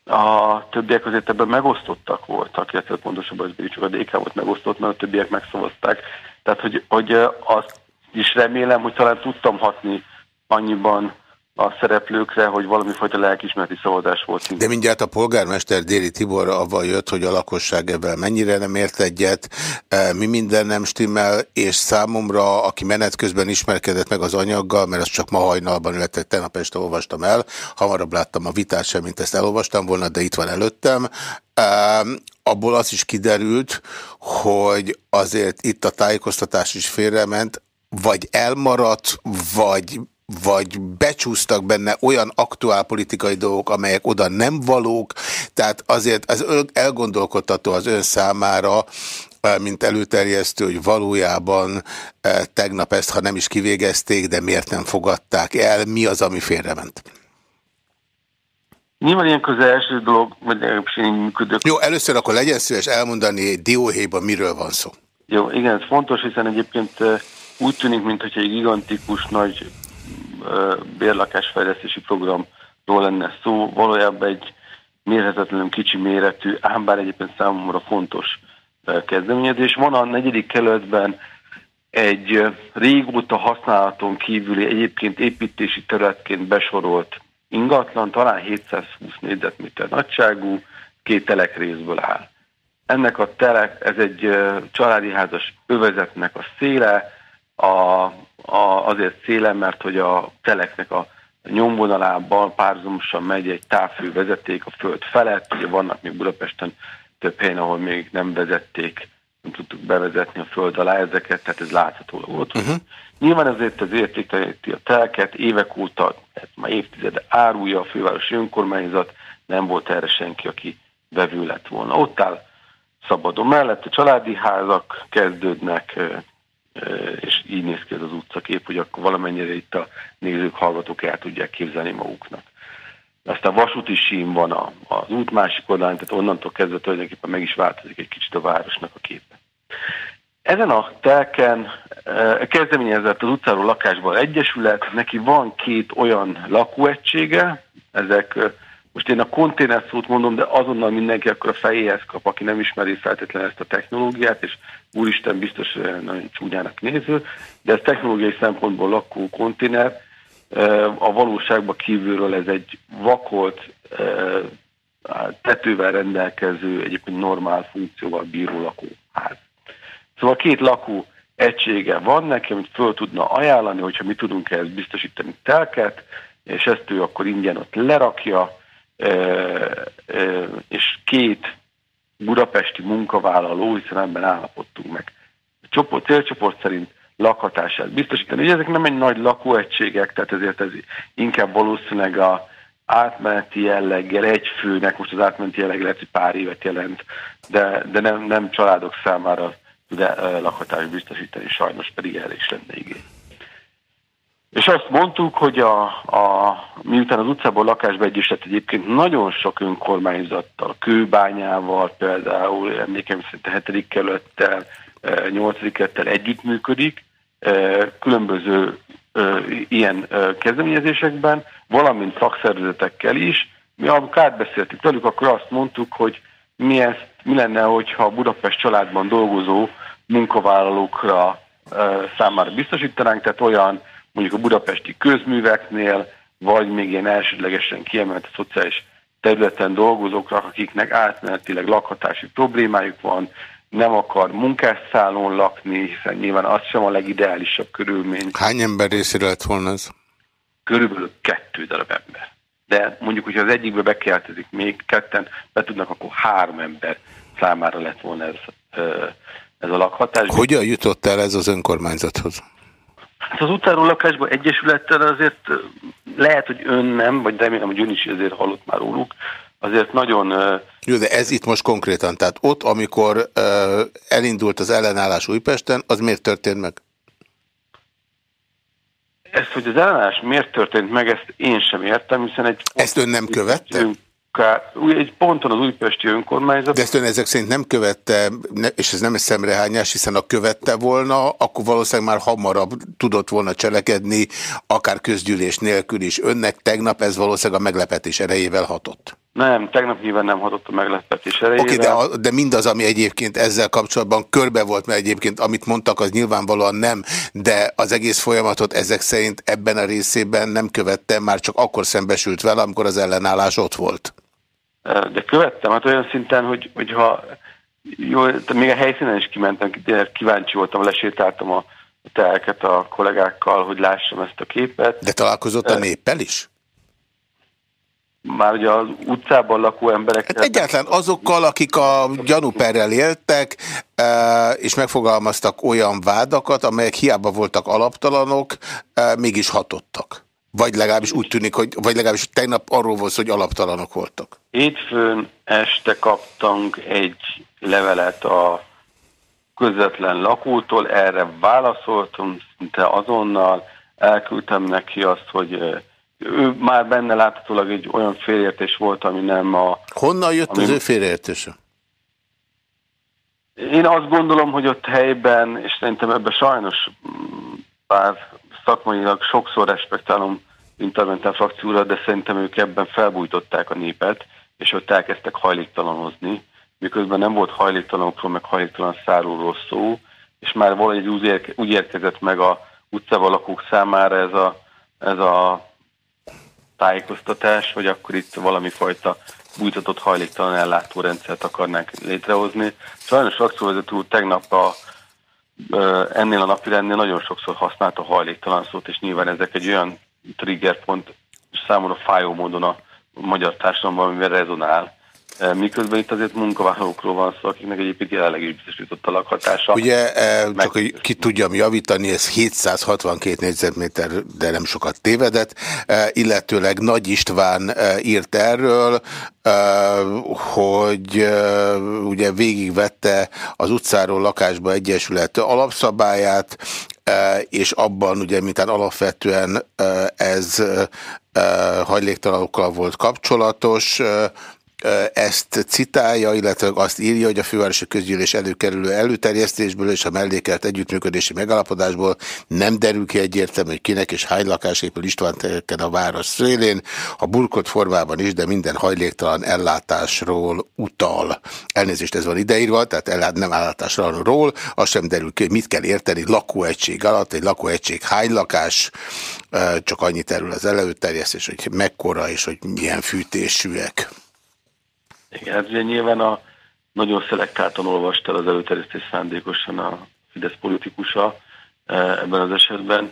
[SPEAKER 4] a többiek azért ebben megosztottak voltak, illetve pontosabban ez csak a DK volt megosztott, mert a többiek megszavazták. Tehát, hogy, hogy azt is remélem, hogy talán tudtam hatni annyiban a szereplőkre, hogy valami fajta lelkismereti szavazás volt.
[SPEAKER 1] De mindjárt a polgármester Déri Tibor avval jött, hogy a lakosság ebben mennyire nem ért egyet, e, mi minden nem stimmel, és számomra, aki menet közben ismerkedett meg az anyaggal, mert azt csak ma hajnalban, illetve tegnap este olvastam el, hamarabb láttam a vitát sem, mint ezt elolvastam volna, de itt van előttem, e, abból az is kiderült, hogy azért itt a tájékoztatás is félrement, vagy elmaradt, vagy vagy becsúsztak benne olyan aktuál politikai dolgok, amelyek oda nem valók, tehát azért az elgondolkodtató az ön számára, mint előterjesztő, hogy valójában tegnap ezt, ha nem is kivégezték, de miért nem fogadták el, mi az, ami félrement?
[SPEAKER 4] Nyilván ilyen közel első dolog, vagy legalábbis én működök.
[SPEAKER 1] Jó, először akkor legyen szíves elmondani dióhéjban miről van szó.
[SPEAKER 4] Jó, igen, ez fontos, hiszen egyébként úgy tűnik, mintha egy gigantikus nagy bérlakásfejlesztési programról lenne szó, valójában egy mérhetetlenül kicsi méretű, ám bár egyébként számomra fontos kezdeményezés. Van a negyedik kerületben egy régóta használaton kívüli, egyébként építési területként besorolt ingatlan, talán 720 négyzetméter nagyságú, két telek részből áll. Ennek a telek, ez egy családi házas övezetnek a széle, a a, azért célem, mert hogy a teleknek a nyomvonalában párhuzamosan megy egy távfő vezeték a föld felett, ugye vannak még Budapesten több helyen, ahol még nem vezették, nem tudtuk bevezetni a föld alá ezeket, tehát ez látható volt. Uh-huh. Nyilván ezért az értékeleti a telket, évek óta, tehát már évtizede árulja a fővárosi önkormányzat, nem volt erre senki, aki vevő lett volna. Ott áll szabadon mellett a családi házak kezdődnek, és így néz ki ez az utcakép, hogy akkor valamennyire itt a nézők, hallgatók el tudják képzelni maguknak. Aztán vasúti sín van a, az út másik oldalán, tehát onnantól kezdve tulajdonképpen meg is változik egy kicsit a városnak a képe. Ezen a telken kezdeményezett az utcáról lakásban egyesület, neki van két olyan lakóegysége, ezek most én a konténer szót mondom, de azonnal mindenki akkor a fejéhez kap, aki nem ismeri feltétlenül ezt a technológiát, és úristen biztos nagyon csúnyának néző, de ez technológiai szempontból lakó konténer, a valóságban kívülről ez egy vakolt tetővel rendelkező, egyébként normál funkcióval bíró lakóház. Szóval két lakó egysége van neki, amit föl tudna ajánlani, hogyha mi tudunk ehhez biztosítani telket, és ezt ő akkor ingyen ott lerakja, és két budapesti munkavállaló, hiszen ebben állapodtunk meg. A csoport, célcsoport szerint lakhatását biztosítani. Ugye ezek nem egy nagy lakóegységek, tehát ezért ez inkább valószínűleg a átmeneti jelleggel egy főnek, most az átmeneti jelleg lehet, hogy pár évet jelent, de, de nem, nem családok számára tud lakhatást biztosítani, sajnos pedig erre is lenne igény. És azt mondtuk, hogy a, a, miután az utcából lakásba egyesült egyébként nagyon sok önkormányzattal, kőbányával például, emlékeim szerint a hetedik kerülettel, nyolcadik kerülettel együttműködik, különböző ilyen kezdeményezésekben, valamint szakszervezetekkel is. Mi amikor átbeszéltük velük, akkor azt mondtuk, hogy mi, ezt, mi lenne, hogyha a Budapest családban dolgozó munkavállalókra számára biztosítanánk, tehát olyan mondjuk a budapesti közműveknél, vagy még ilyen elsődlegesen kiemelt szociális területen dolgozókra, akiknek átmenetileg lakhatási problémájuk van, nem akar munkásszállón lakni, hiszen nyilván az sem a legideálisabb körülmény.
[SPEAKER 1] Hány ember részéről lett volna ez?
[SPEAKER 4] Körülbelül kettő darab ember. De mondjuk, hogyha az egyikbe bekeltezik még ketten, be tudnak, akkor három ember számára lett volna ez, ez a lakhatás.
[SPEAKER 1] Hogyan jutott el ez az önkormányzathoz?
[SPEAKER 4] Hát az utánról lakásban egyesülettel azért lehet, hogy ön nem, vagy remélem, hogy ön is azért hallott már róluk, azért nagyon...
[SPEAKER 1] Jó, de ez itt most konkrétan, tehát ott, amikor elindult az ellenállás Újpesten, az miért történt meg?
[SPEAKER 4] Ezt, hogy az ellenállás miért történt meg, ezt én sem értem, hiszen egy...
[SPEAKER 1] Ezt ön nem követte?
[SPEAKER 4] Egy ponton az újpesti önkormányzat...
[SPEAKER 1] De ezt ön ezek szerint nem követte, és ez nem egy szemrehányás, hiszen a követte volna, akkor valószínűleg már hamarabb tudott volna cselekedni, akár közgyűlés nélkül is. Önnek tegnap ez valószínűleg a meglepetés erejével hatott.
[SPEAKER 4] Nem, tegnap nyilván nem hatott a meglepetés erejével.
[SPEAKER 1] Oké, okay, de, de mindaz, ami egyébként ezzel kapcsolatban körbe volt, mert egyébként amit mondtak, az nyilvánvalóan nem, de az egész folyamatot ezek szerint ebben a részében nem követte, már csak akkor szembesült vele, amikor az ellenállás ott volt.
[SPEAKER 4] De követtem, hát olyan szinten, hogy, hogyha jó, még a helyszínen is kimentem, kíváncsi voltam, lesétáltam a telket a kollégákkal, hogy lássam ezt a képet.
[SPEAKER 1] De találkozott a néppel is?
[SPEAKER 4] Már ugye az utcában lakó emberek.
[SPEAKER 1] Hát egyáltalán azokkal, akik a gyanúperrel éltek, és megfogalmaztak olyan vádakat, amelyek hiába voltak alaptalanok, mégis hatottak. Vagy legalábbis úgy tűnik, hogy vagy legalábbis tegnap arról volt, hogy alaptalanok voltak.
[SPEAKER 4] Hétfőn este kaptunk egy levelet a közvetlen lakótól, erre válaszoltam szinte azonnal, elküldtem neki azt, hogy ő már benne láthatólag egy olyan félértés volt, ami nem a...
[SPEAKER 1] Honnan jött ami... az ő félértése?
[SPEAKER 4] Én azt gondolom, hogy ott helyben, és szerintem ebben sajnos mm, bár szakmailag sokszor respektálom intermentál frakcióra, de szerintem ők ebben felbújtották a népet, és ott elkezdtek hajléktalanozni, miközben nem volt hajléktalanokról, meg hajléktalan száróról szó, és már valahogy úgy, érke, úgy érkezett meg a utcával lakók számára ez a, ez a tájékoztatás, hogy akkor itt valami fajta bújtatott hajléktalan ellátórendszert akarnánk létrehozni. Sajnos frakcióvezető úr tegnap a, ennél a napirendnél nagyon sokszor használta a hajléktalan szót, és nyilván ezek egy olyan triggerpont számomra fájó módon a magyar társadalomban, amivel rezonál. E, miközben itt azért munkavállalókról van szó, akiknek egyébként jelenleg is biztosított a lakhatása.
[SPEAKER 1] Ugye, e, csak hogy ki tudjam javítani, ez 762 négyzetméter, de nem sokat tévedett, e, illetőleg Nagy István írt erről, hogy ugye végigvette az utcáról lakásba egyesület alapszabályát, és abban ugye, mintán alapvetően ez hajléktalanokkal volt kapcsolatos, ezt citálja, illetve azt írja, hogy a fővárosi közgyűlés előkerülő előterjesztésből és a mellékelt együttműködési megalapodásból nem derül ki egyértelmű, hogy kinek és hány lakás épül István a város szélén, a burkot formában is, de minden hajléktalan ellátásról utal. Elnézést, ez van ideírva, tehát ellát, nem ellátásról, az sem derül ki, hogy mit kell érteni lakóegység alatt, egy lakóegység hány lakás, csak annyit erről az előterjesztés, hogy mekkora és hogy milyen fűtésűek.
[SPEAKER 4] Igen, hát ugye nyilván a nagyon szelektáltan olvasta el az előterjesztés szándékosan a Fidesz politikusa ebben az esetben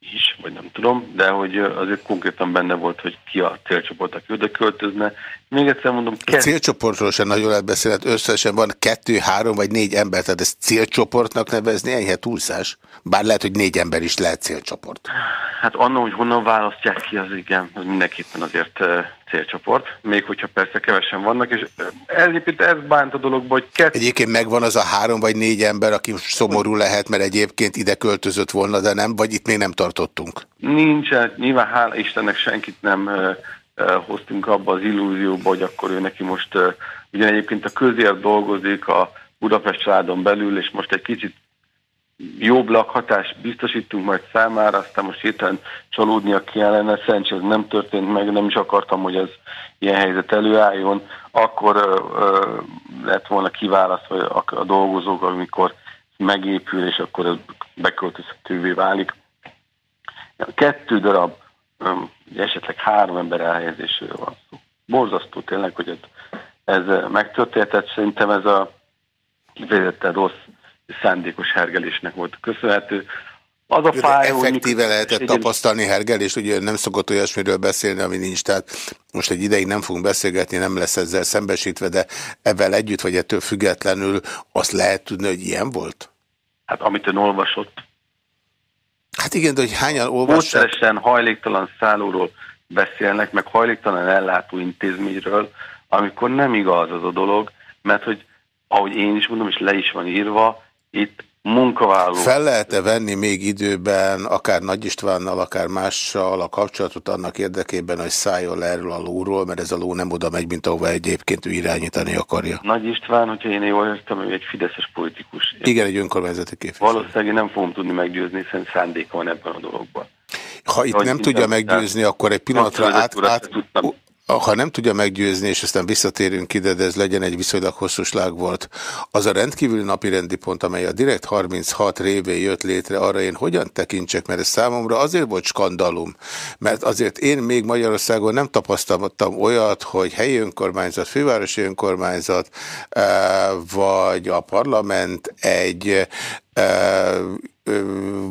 [SPEAKER 4] is, vagy nem tudom, de hogy azért konkrétan benne volt, hogy ki a célcsoport, aki oda költözne. Még egyszer mondom...
[SPEAKER 1] A célcsoportról sem nagyon lehet beszélni, hát összesen van kettő, három vagy négy ember, tehát ezt célcsoportnak nevezni enyhe túlszás? Bár lehet, hogy négy ember is lehet célcsoport.
[SPEAKER 4] Hát annak, hogy honnan választják ki, az igen, az mindenképpen azért célcsoport, még hogyha persze kevesen vannak, és ez, ez bánt a dologban, hogy
[SPEAKER 1] kettő... Egyébként megvan az a három vagy négy ember, aki szomorú lehet, mert egyébként ide költözött volna, de nem, vagy itt még nem tartottunk?
[SPEAKER 4] Nincsen, nyilván hála Istennek senkit nem hoztunk abba az illúzióba, hogy akkor ő neki most, ugyan egyébként a közért dolgozik a Budapest családon belül, és most egy kicsit jobb lakhatást biztosítunk majd számára, aztán most hirtelen csalódnia kellene, szerencsére ez nem történt meg, nem is akartam, hogy ez ilyen helyzet előálljon, akkor ö, ö, lett volna kiválasztva a, a dolgozók, amikor megépül, és akkor ez beköltözhetővé válik. Kettő darab, ö, esetleg három ember elhelyezésről van szó. Borzasztó tényleg, hogy ez, ez megtörtént, szerintem ez a kifejezetten rossz szándékos hergelésnek volt köszönhető.
[SPEAKER 1] Az a fájó, Effektíve lehetett tapasztalni hergelést, ugye nem szokott olyasmiről beszélni, ami nincs, tehát most egy ideig nem fogunk beszélgetni, nem lesz ezzel szembesítve, de ebben együtt, vagy ettől függetlenül azt lehet tudni, hogy ilyen volt?
[SPEAKER 4] Hát amit ön olvasott.
[SPEAKER 1] Hát igen, de hogy hányan olvassák?
[SPEAKER 4] Módszeresen hajléktalan szállóról beszélnek, meg hajléktalan ellátó intézményről, amikor nem igaz az a dolog, mert hogy ahogy én is mondom, és le is van írva, itt munkavállaló.
[SPEAKER 1] Fel lehet-e venni még időben, akár Nagy Istvánnal, akár mással a kapcsolatot annak érdekében, hogy szálljon le erről a lóról, mert ez a ló nem oda megy, mint ahova egyébként ő irányítani akarja?
[SPEAKER 4] Nagy István, hogyha én jól értem, ő egy fideszes politikus.
[SPEAKER 1] Igen, egy önkormányzati képviselő.
[SPEAKER 4] Valószínűleg nem fogom tudni meggyőzni, hiszen szándéka van ebben a dologban.
[SPEAKER 1] Ha itt nem tudja meggyőzni, akkor egy pillanatra át, át, ha nem tudja meggyőzni, és aztán visszatérünk ide, de ez legyen egy viszonylag hosszú slag volt, az a rendkívüli napirendi pont, amely a Direkt 36 révén jött létre, arra én hogyan tekintsek, mert ez számomra azért volt skandalum, mert azért én még Magyarországon nem tapasztaltam olyat, hogy helyi önkormányzat, fővárosi önkormányzat, eh, vagy a parlament egy eh,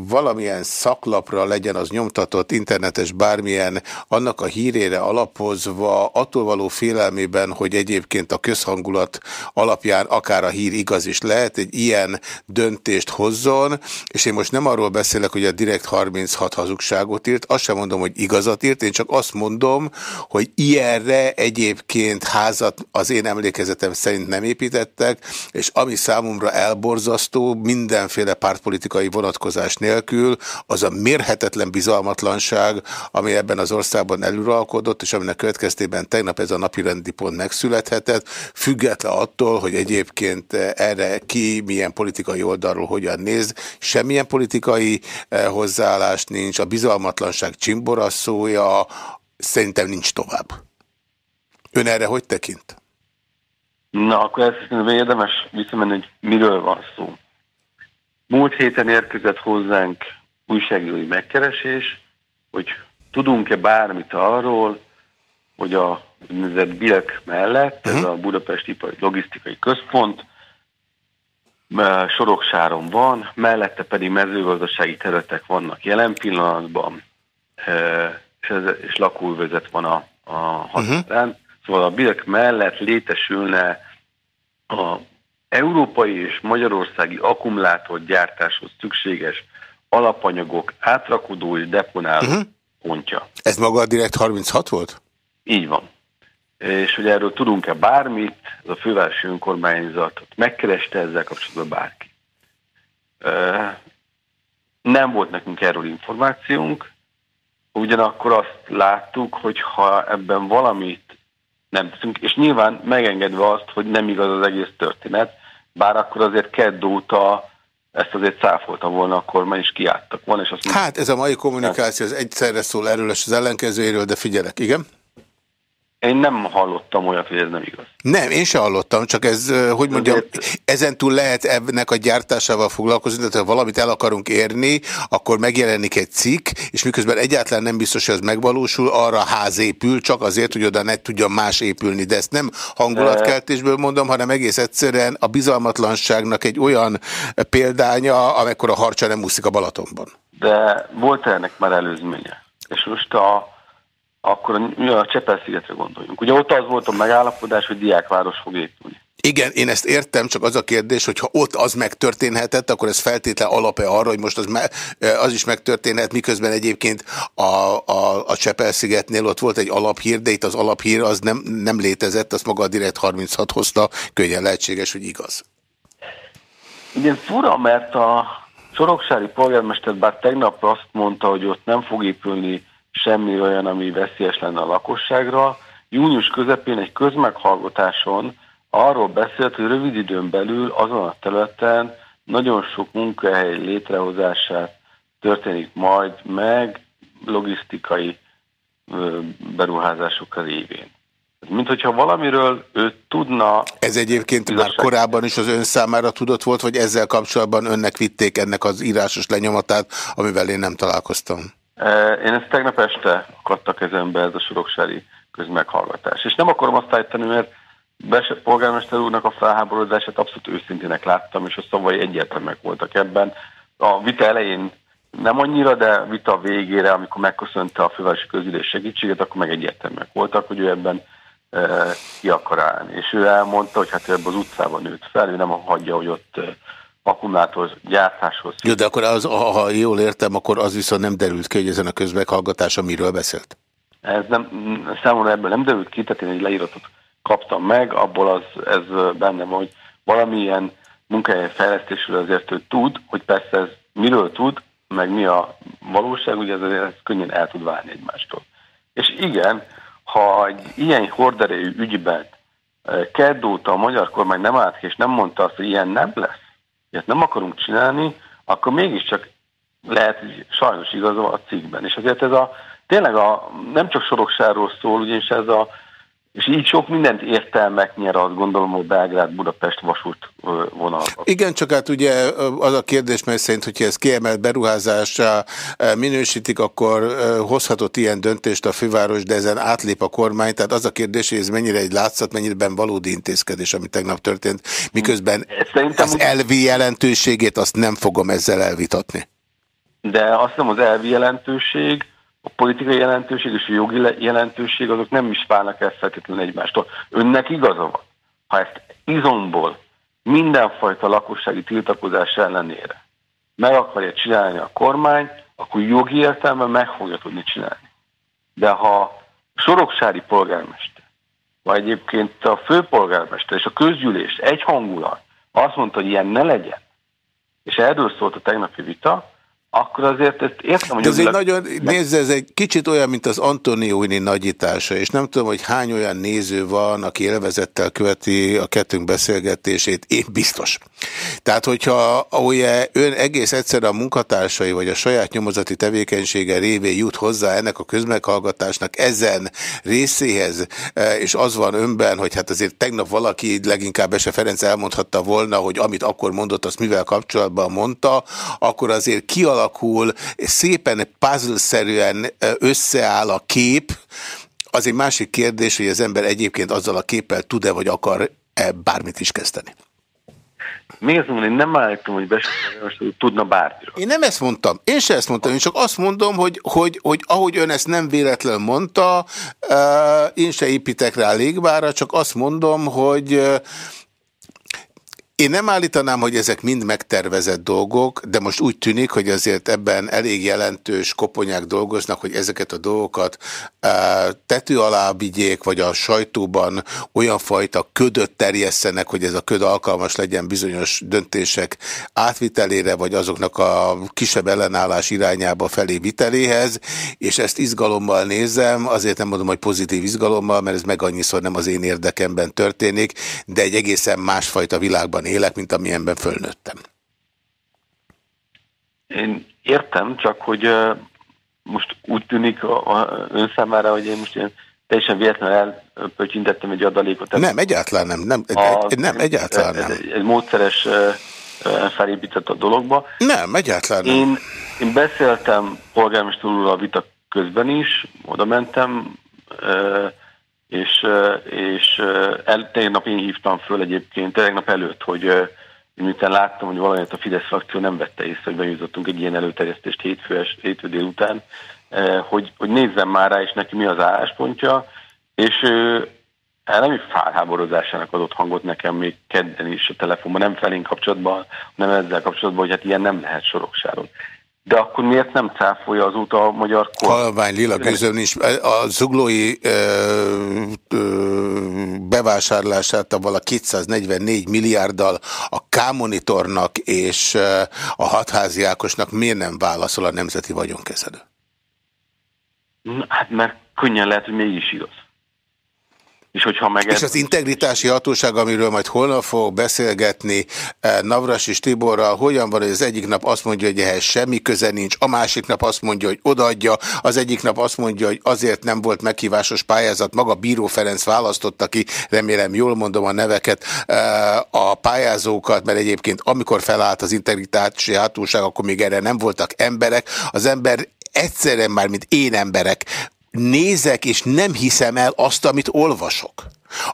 [SPEAKER 1] valamilyen szaklapra legyen az nyomtatott, internetes bármilyen, annak a hírére alapozva, attól való félelmében, hogy egyébként a közhangulat alapján akár a hír igaz is lehet, egy ilyen döntést hozzon, és én most nem arról beszélek, hogy a Direkt 36 hazugságot írt, azt sem mondom, hogy igazat írt, én csak azt mondom, hogy ilyenre egyébként házat az én emlékezetem szerint nem építettek, és ami számomra elborzasztó, mindenféle pártpolitikai vonatkozás nélkül az a mérhetetlen bizalmatlanság, ami ebben az országban előralkodott, és aminek következtében tegnap ez a napi rendi pont megszülethetett, független attól, hogy egyébként erre ki milyen politikai oldalról hogyan néz, semmilyen politikai eh, hozzáállás nincs, a bizalmatlanság csimborasszója, szerintem nincs tovább. Ön erre hogy tekint?
[SPEAKER 4] Na, akkor ezt érdemes visszamenni, hogy miről van szó. Múlt héten érkezett hozzánk újságírói megkeresés, hogy tudunk-e bármit arról, hogy a úgynevezett BILK mellett, ez mhm. a Budapest Ipari Logisztikai Központ, Soroksáron van, mellette pedig mezőgazdasági területek vannak jelen pillanatban, és, ez, és lakóvezet van a, a határán. Uh-huh. Szóval a BILK mellett létesülne a európai és magyarországi akkumulátorgyártáshoz szükséges alapanyagok átrakodó és deponáló uh mhm. -huh. pontja.
[SPEAKER 1] Ez maga a Direkt 36 volt?
[SPEAKER 4] Így van. És hogy erről tudunk-e bármit, ez a fővárosi önkormányzat megkereste ezzel kapcsolatban bárki. Nem volt nekünk erről információnk, ugyanakkor azt láttuk, hogy ha ebben valamit nem teszünk, és nyilván megengedve azt, hogy nem igaz az egész történet, bár akkor azért kedd óta ezt azért cáfolta volna a kormány, és kiálltak volna. És azt
[SPEAKER 1] hát ez a mai kommunikáció az egyszerre szól erről és az ellenkezőjéről, de figyelek, igen?
[SPEAKER 4] Én nem hallottam olyat, hogy ez nem igaz.
[SPEAKER 1] Nem, én se hallottam, csak ez, hogy mondjam, ezen túl lehet ennek a gyártásával foglalkozni, tehát ha valamit el akarunk érni, akkor megjelenik egy cikk, és miközben egyáltalán nem biztos, hogy ez megvalósul, arra ház épül, csak azért, hogy oda ne tudjon más épülni. De ezt nem hangulatkeltésből mondom, hanem egész egyszerűen a bizalmatlanságnak egy olyan példánya, amikor a harcsa nem úszik a Balatonban.
[SPEAKER 4] De volt -e ennek már előzménye? És most a akkor a Csepel-szigetre gondoljunk. Ugye ott az volt a megállapodás, hogy diákváros fog épülni.
[SPEAKER 1] Igen, én ezt értem, csak az a kérdés, hogy ha ott az megtörténhetett, akkor ez feltétlen alap-e arra, hogy most az, me, az is megtörténhet, miközben egyébként a, a, a Csepel-szigetnél ott volt egy alaphír, de itt az alaphír az nem, nem létezett, azt maga a Direkt 36 hozta, könnyen lehetséges, hogy igaz.
[SPEAKER 4] Igen, fura, mert a Soroksári polgármester bár tegnap azt mondta, hogy ott nem fog épülni semmi olyan, ami veszélyes lenne a lakosságra. Június közepén egy közmeghallgatáson arról beszélt, hogy rövid időn belül azon a területen nagyon sok munkahely létrehozását történik majd meg logisztikai beruházások révén. Mint hogyha valamiről ő tudna...
[SPEAKER 1] Ez egyébként már korábban is az ön számára tudott volt, vagy ezzel kapcsolatban önnek vitték ennek az írásos lenyomatát, amivel én nem találkoztam?
[SPEAKER 4] Én ezt tegnap este akadta kezembe ez a soroksári közmeghallgatás. És nem akarom azt állítani, mert Bese polgármester úrnak a felháborodását abszolút őszintének láttam, és a szavai egyértelműek voltak ebben. A vita elején nem annyira, de vita végére, amikor megköszönte a fővárosi közülés segítséget, akkor meg egyértelműek voltak, hogy ő ebben e, ki akar állni. És ő elmondta, hogy hát ő ebben az utcában nőtt fel, ő nem hagyja, hogy ott akkumulátor gyártáshoz.
[SPEAKER 1] Jó, de akkor az, ha jól értem, akkor az viszont nem derült ki, hogy ezen a közmeghallgatáson miről beszélt?
[SPEAKER 4] Ez nem, számomra ebből nem derült ki, tehát én egy leíratot kaptam meg, abból az, ez benne van, hogy valamilyen munkahelyfejlesztésről azért ő tud, hogy persze ez miről tud, meg mi a valóság, ugye ez, ez könnyen el tud válni egymástól. És igen, ha egy ilyen horderejű ügyben eh, kedd óta a magyar kormány nem állt és nem mondta azt, hogy ilyen nem lesz, ilyet nem akarunk csinálni, akkor mégiscsak lehet, hogy sajnos igaza a cikkben. És azért ez a, tényleg a, nem csak soroksáról szól, ugyanis ez a és így sok mindent értelmek nyer, azt gondolom, hogy Belgrád-Budapest vasút vonal.
[SPEAKER 1] Igen, csak hát ugye az a kérdés, mert szerint, hogyha ez kiemelt beruházásra minősítik, akkor hozhatott ilyen döntést a főváros, de ezen átlép a kormány. Tehát az a kérdés, hogy ez mennyire egy látszat, mennyire valódi intézkedés, ami tegnap történt, miközben Szerintem az elvi jelentőségét azt nem fogom ezzel elvitatni.
[SPEAKER 4] De azt nem az elvi jelentőség, a politikai jelentőség és a jogi jelentőség azok nem is válnak el feltétlenül egymástól. Önnek igaza van. Ha ezt izomból mindenfajta lakossági tiltakozás ellenére meg akarja csinálni a kormány, akkor jogi értelemben meg fogja tudni csinálni. De ha soroksári polgármester, vagy egyébként a főpolgármester és a közgyűlés egyhangulat azt mondta, hogy ilyen ne legyen, és erről szólt a tegnapi vita, akkor azért ezt értem, hogy...
[SPEAKER 1] Ez egy nagyon, nézze, ez egy kicsit olyan, mint az Antonioni nagyítása, és nem tudom, hogy hány olyan néző van, aki élvezettel követi a kettőnk beszélgetését, én biztos. Tehát, hogyha ugye ön egész egyszer a munkatársai, vagy a saját nyomozati tevékenysége révén jut hozzá ennek a közmeghallgatásnak ezen részéhez, e, és az van önben, hogy hát azért tegnap valaki, leginkább Ese Ferenc elmondhatta volna, hogy amit akkor mondott, azt mivel kapcsolatban mondta, akkor azért kialakul alakul, szépen puzzle-szerűen összeáll a kép, az egy másik kérdés, hogy az ember egyébként azzal a képpel tud-e, vagy akar -e bármit is kezdeni.
[SPEAKER 4] Még azt mondom, én nem állítom, hogy hogy tudna bármiről.
[SPEAKER 1] Én nem ezt mondtam. Én se ezt mondtam. Én csak azt mondom, hogy, hogy, hogy ahogy ön ezt nem véletlen mondta, én se építek rá légbára, csak azt mondom, hogy én nem állítanám, hogy ezek mind megtervezett dolgok, de most úgy tűnik, hogy azért ebben elég jelentős koponyák dolgoznak, hogy ezeket a dolgokat e, tető alá vigyék, vagy a sajtóban olyan fajta ködöt terjesszenek, hogy ez a köd alkalmas legyen bizonyos döntések átvitelére, vagy azoknak a kisebb ellenállás irányába felé viteléhez, és ezt izgalommal nézem, azért nem mondom, hogy pozitív izgalommal, mert ez meg annyiszor nem az én érdekemben történik, de egy egészen másfajta világban élek, mint amilyenben fölnőttem.
[SPEAKER 4] Én értem, csak hogy most úgy tűnik a, a ön számára, hogy én most ilyen teljesen véletlenül elpötyintettem egy adalékot.
[SPEAKER 1] Nem, egyáltalán nem. Nem, a, nem egyáltalán nem.
[SPEAKER 4] Egy, egy módszeres felépített a dologba.
[SPEAKER 1] Nem, egyáltalán nem.
[SPEAKER 4] Én, én beszéltem polgármester úrral a vita közben is, oda mentem, és, és el, tegnap én hívtam föl egyébként, tegnap előtt, hogy miután láttam, hogy valamit a Fidesz frakció nem vette észre, hogy bejutottunk egy ilyen előterjesztést hétfő, hétfő délután, hogy, hogy nézzem már rá, és neki mi az álláspontja, és elemi felháborodásának adott hangot nekem még kedden is a telefonban, nem felénk kapcsolatban, hanem ezzel kapcsolatban, hogy hát ilyen nem lehet soroksáron. De akkor miért nem cáfolja azóta a magyar
[SPEAKER 1] kormány? Halvány lila gőzön is. A zuglói ö, ö, bevásárlását a vala 244 milliárddal a K-monitornak és a hatházi Ákosnak miért nem válaszol a nemzeti vagyonkezelő?
[SPEAKER 4] Hát mert könnyen lehet, hogy mégis igaz. És, hogyha meg
[SPEAKER 1] és az integritási hatóság, amiről majd holnap fogok beszélgetni eh, Navras és Tiborral, hogyan van, hogy az egyik nap azt mondja, hogy ehhez semmi köze nincs, a másik nap azt mondja, hogy odaadja, az egyik nap azt mondja, hogy azért nem volt meghívásos pályázat, maga Bíró Ferenc választotta ki, remélem jól mondom a neveket, eh, a pályázókat, mert egyébként amikor felállt az integritási hatóság, akkor még erre nem voltak emberek, az ember egyszerűen már, mint én emberek, nézek, és nem hiszem el azt, amit olvasok.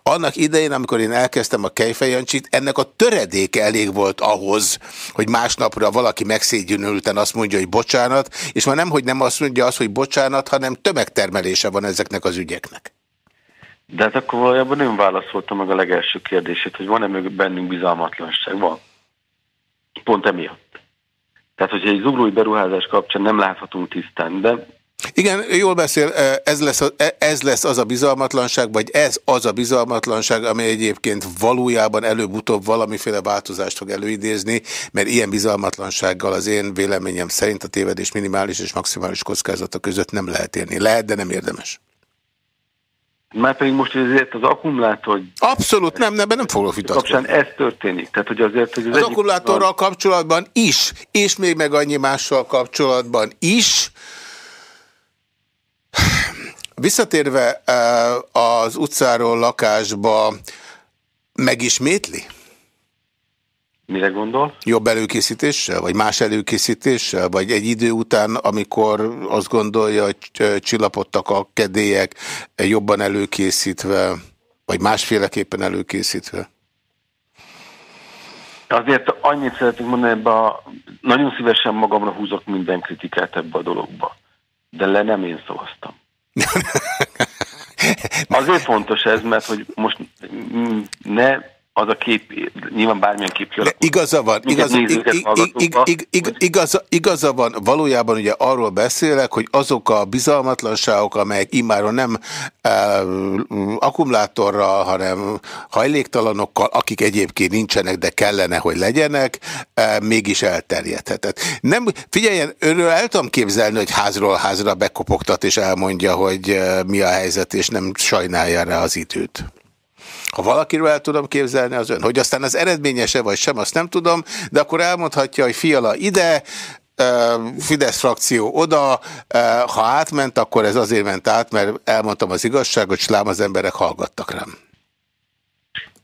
[SPEAKER 1] Annak idején, amikor én elkezdtem a Kejfejancsit, ennek a töredéke elég volt ahhoz, hogy másnapra valaki megszégyenülten azt mondja, hogy bocsánat, és már nem, hogy nem azt mondja azt, hogy bocsánat, hanem tömegtermelése van ezeknek az ügyeknek.
[SPEAKER 4] De hát akkor valójában nem válaszoltam meg a legelső kérdését, hogy van-e mögött bennünk bizalmatlanság? Van. Pont emiatt. Tehát, hogyha egy zuglói beruházás kapcsán nem láthatunk tisztán, de
[SPEAKER 1] igen, jól beszél, ez lesz, ez lesz az a bizalmatlanság, vagy ez az a bizalmatlanság, ami egyébként valójában előbb-utóbb valamiféle változást fog előidézni, mert ilyen bizalmatlansággal az én véleményem szerint a tévedés minimális és maximális kockázata között nem lehet érni. Lehet, de nem érdemes.
[SPEAKER 4] Már pedig most azért az akkumulátor...
[SPEAKER 1] Abszolút nem, nem, nem fogok
[SPEAKER 4] vitatkozni. ez történik. Tehát, hogy azért, hogy
[SPEAKER 1] az, az akkumulátorral van... kapcsolatban is, és még meg annyi mással kapcsolatban is, Visszatérve az utcáról lakásba, megismétli?
[SPEAKER 4] Mire gondol?
[SPEAKER 1] Jobb előkészítéssel, vagy más előkészítéssel, vagy egy idő után, amikor azt gondolja, hogy csillapodtak a kedélyek, jobban előkészítve, vagy másféleképpen előkészítve?
[SPEAKER 4] Azért annyit szeretnék mondani, ebbe a, nagyon szívesen magamra húzok minden kritikát ebbe a dologba, de le nem én szavaztam. Azért fontos ez, mert hogy most ne az a kép, nyilván bármilyen kép kialakul.
[SPEAKER 1] Igaza van, igaza, ig, ig, ig, ig, igaza, igaza van, valójában ugye arról beszélek, hogy azok a bizalmatlanságok, amelyek immáron nem e, akkumulátorral, hanem hajléktalanokkal, akik egyébként nincsenek, de kellene, hogy legyenek, e, mégis elterjedhetett. Nem, figyeljen, önről el tudom képzelni, hogy házról házra bekopogtat és elmondja, hogy e, mi a helyzet, és nem sajnálja rá az időt. Ha valakiről el tudom képzelni, az ön. Hogy aztán az eredményese vagy sem, azt nem tudom, de akkor elmondhatja, hogy fiala ide, Fidesz frakció oda, ha átment, akkor ez azért ment át, mert elmondtam az igazságot, és lám az emberek hallgattak rám.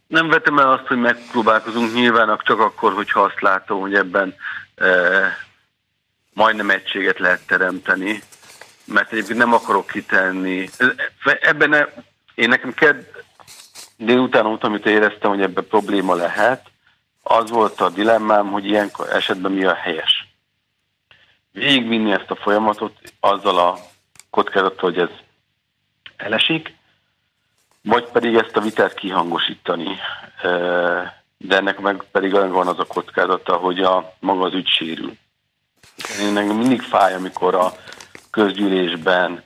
[SPEAKER 4] Nem vetem el azt, hogy megpróbálkozunk nyilván csak akkor, hogyha azt látom, hogy ebben eh, majdnem egységet lehet teremteni, mert egyébként nem akarok kitenni. Ebben ne, én nekem ked, délután óta, amit éreztem, hogy ebben probléma lehet, az volt a dilemmám, hogy ilyen esetben mi a helyes. Végigvinni ezt a folyamatot azzal a kockázattal, hogy ez elesik, vagy pedig ezt a vitát kihangosítani. De ennek meg pedig van az a kockázata, hogy a maga az ügy sérül. Én mindig fáj, amikor a közgyűlésben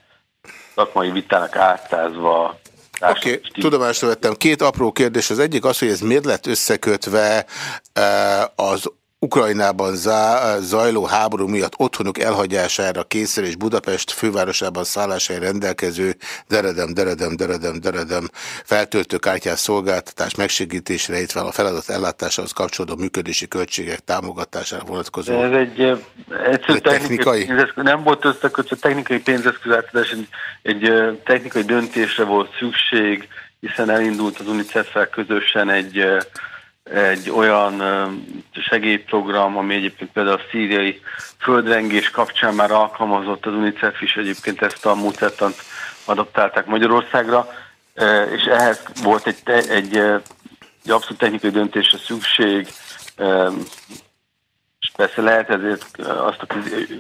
[SPEAKER 4] szakmai vitának áttázva
[SPEAKER 1] Oké, okay, tudomásra vettem. Két apró kérdés. Az egyik az, hogy ez miért lett összekötve eh, az Ukrajnában zajló háború miatt otthonuk elhagyására kényszer és Budapest fővárosában szállásai rendelkező deredem, deredem, deredem, deredem feltöltőkártyás szolgáltatás megsegítésre, illetve a feladat ellátásához kapcsolódó működési költségek támogatására vonatkozó.
[SPEAKER 4] Ez egy, egy technikai, technikai nem volt összekötve technikai pénzeszközáltatás, egy, egy technikai döntésre volt szükség, hiszen elindult az UNICEF-fel közösen egy egy olyan segélyprogram, ami egyébként például a szíriai földrengés kapcsán már alkalmazott az UNICEF is, egyébként ezt a módszertant adaptálták Magyarországra, és ehhez volt egy, egy, egy, abszolút technikai döntésre szükség, és persze lehet ezért azt a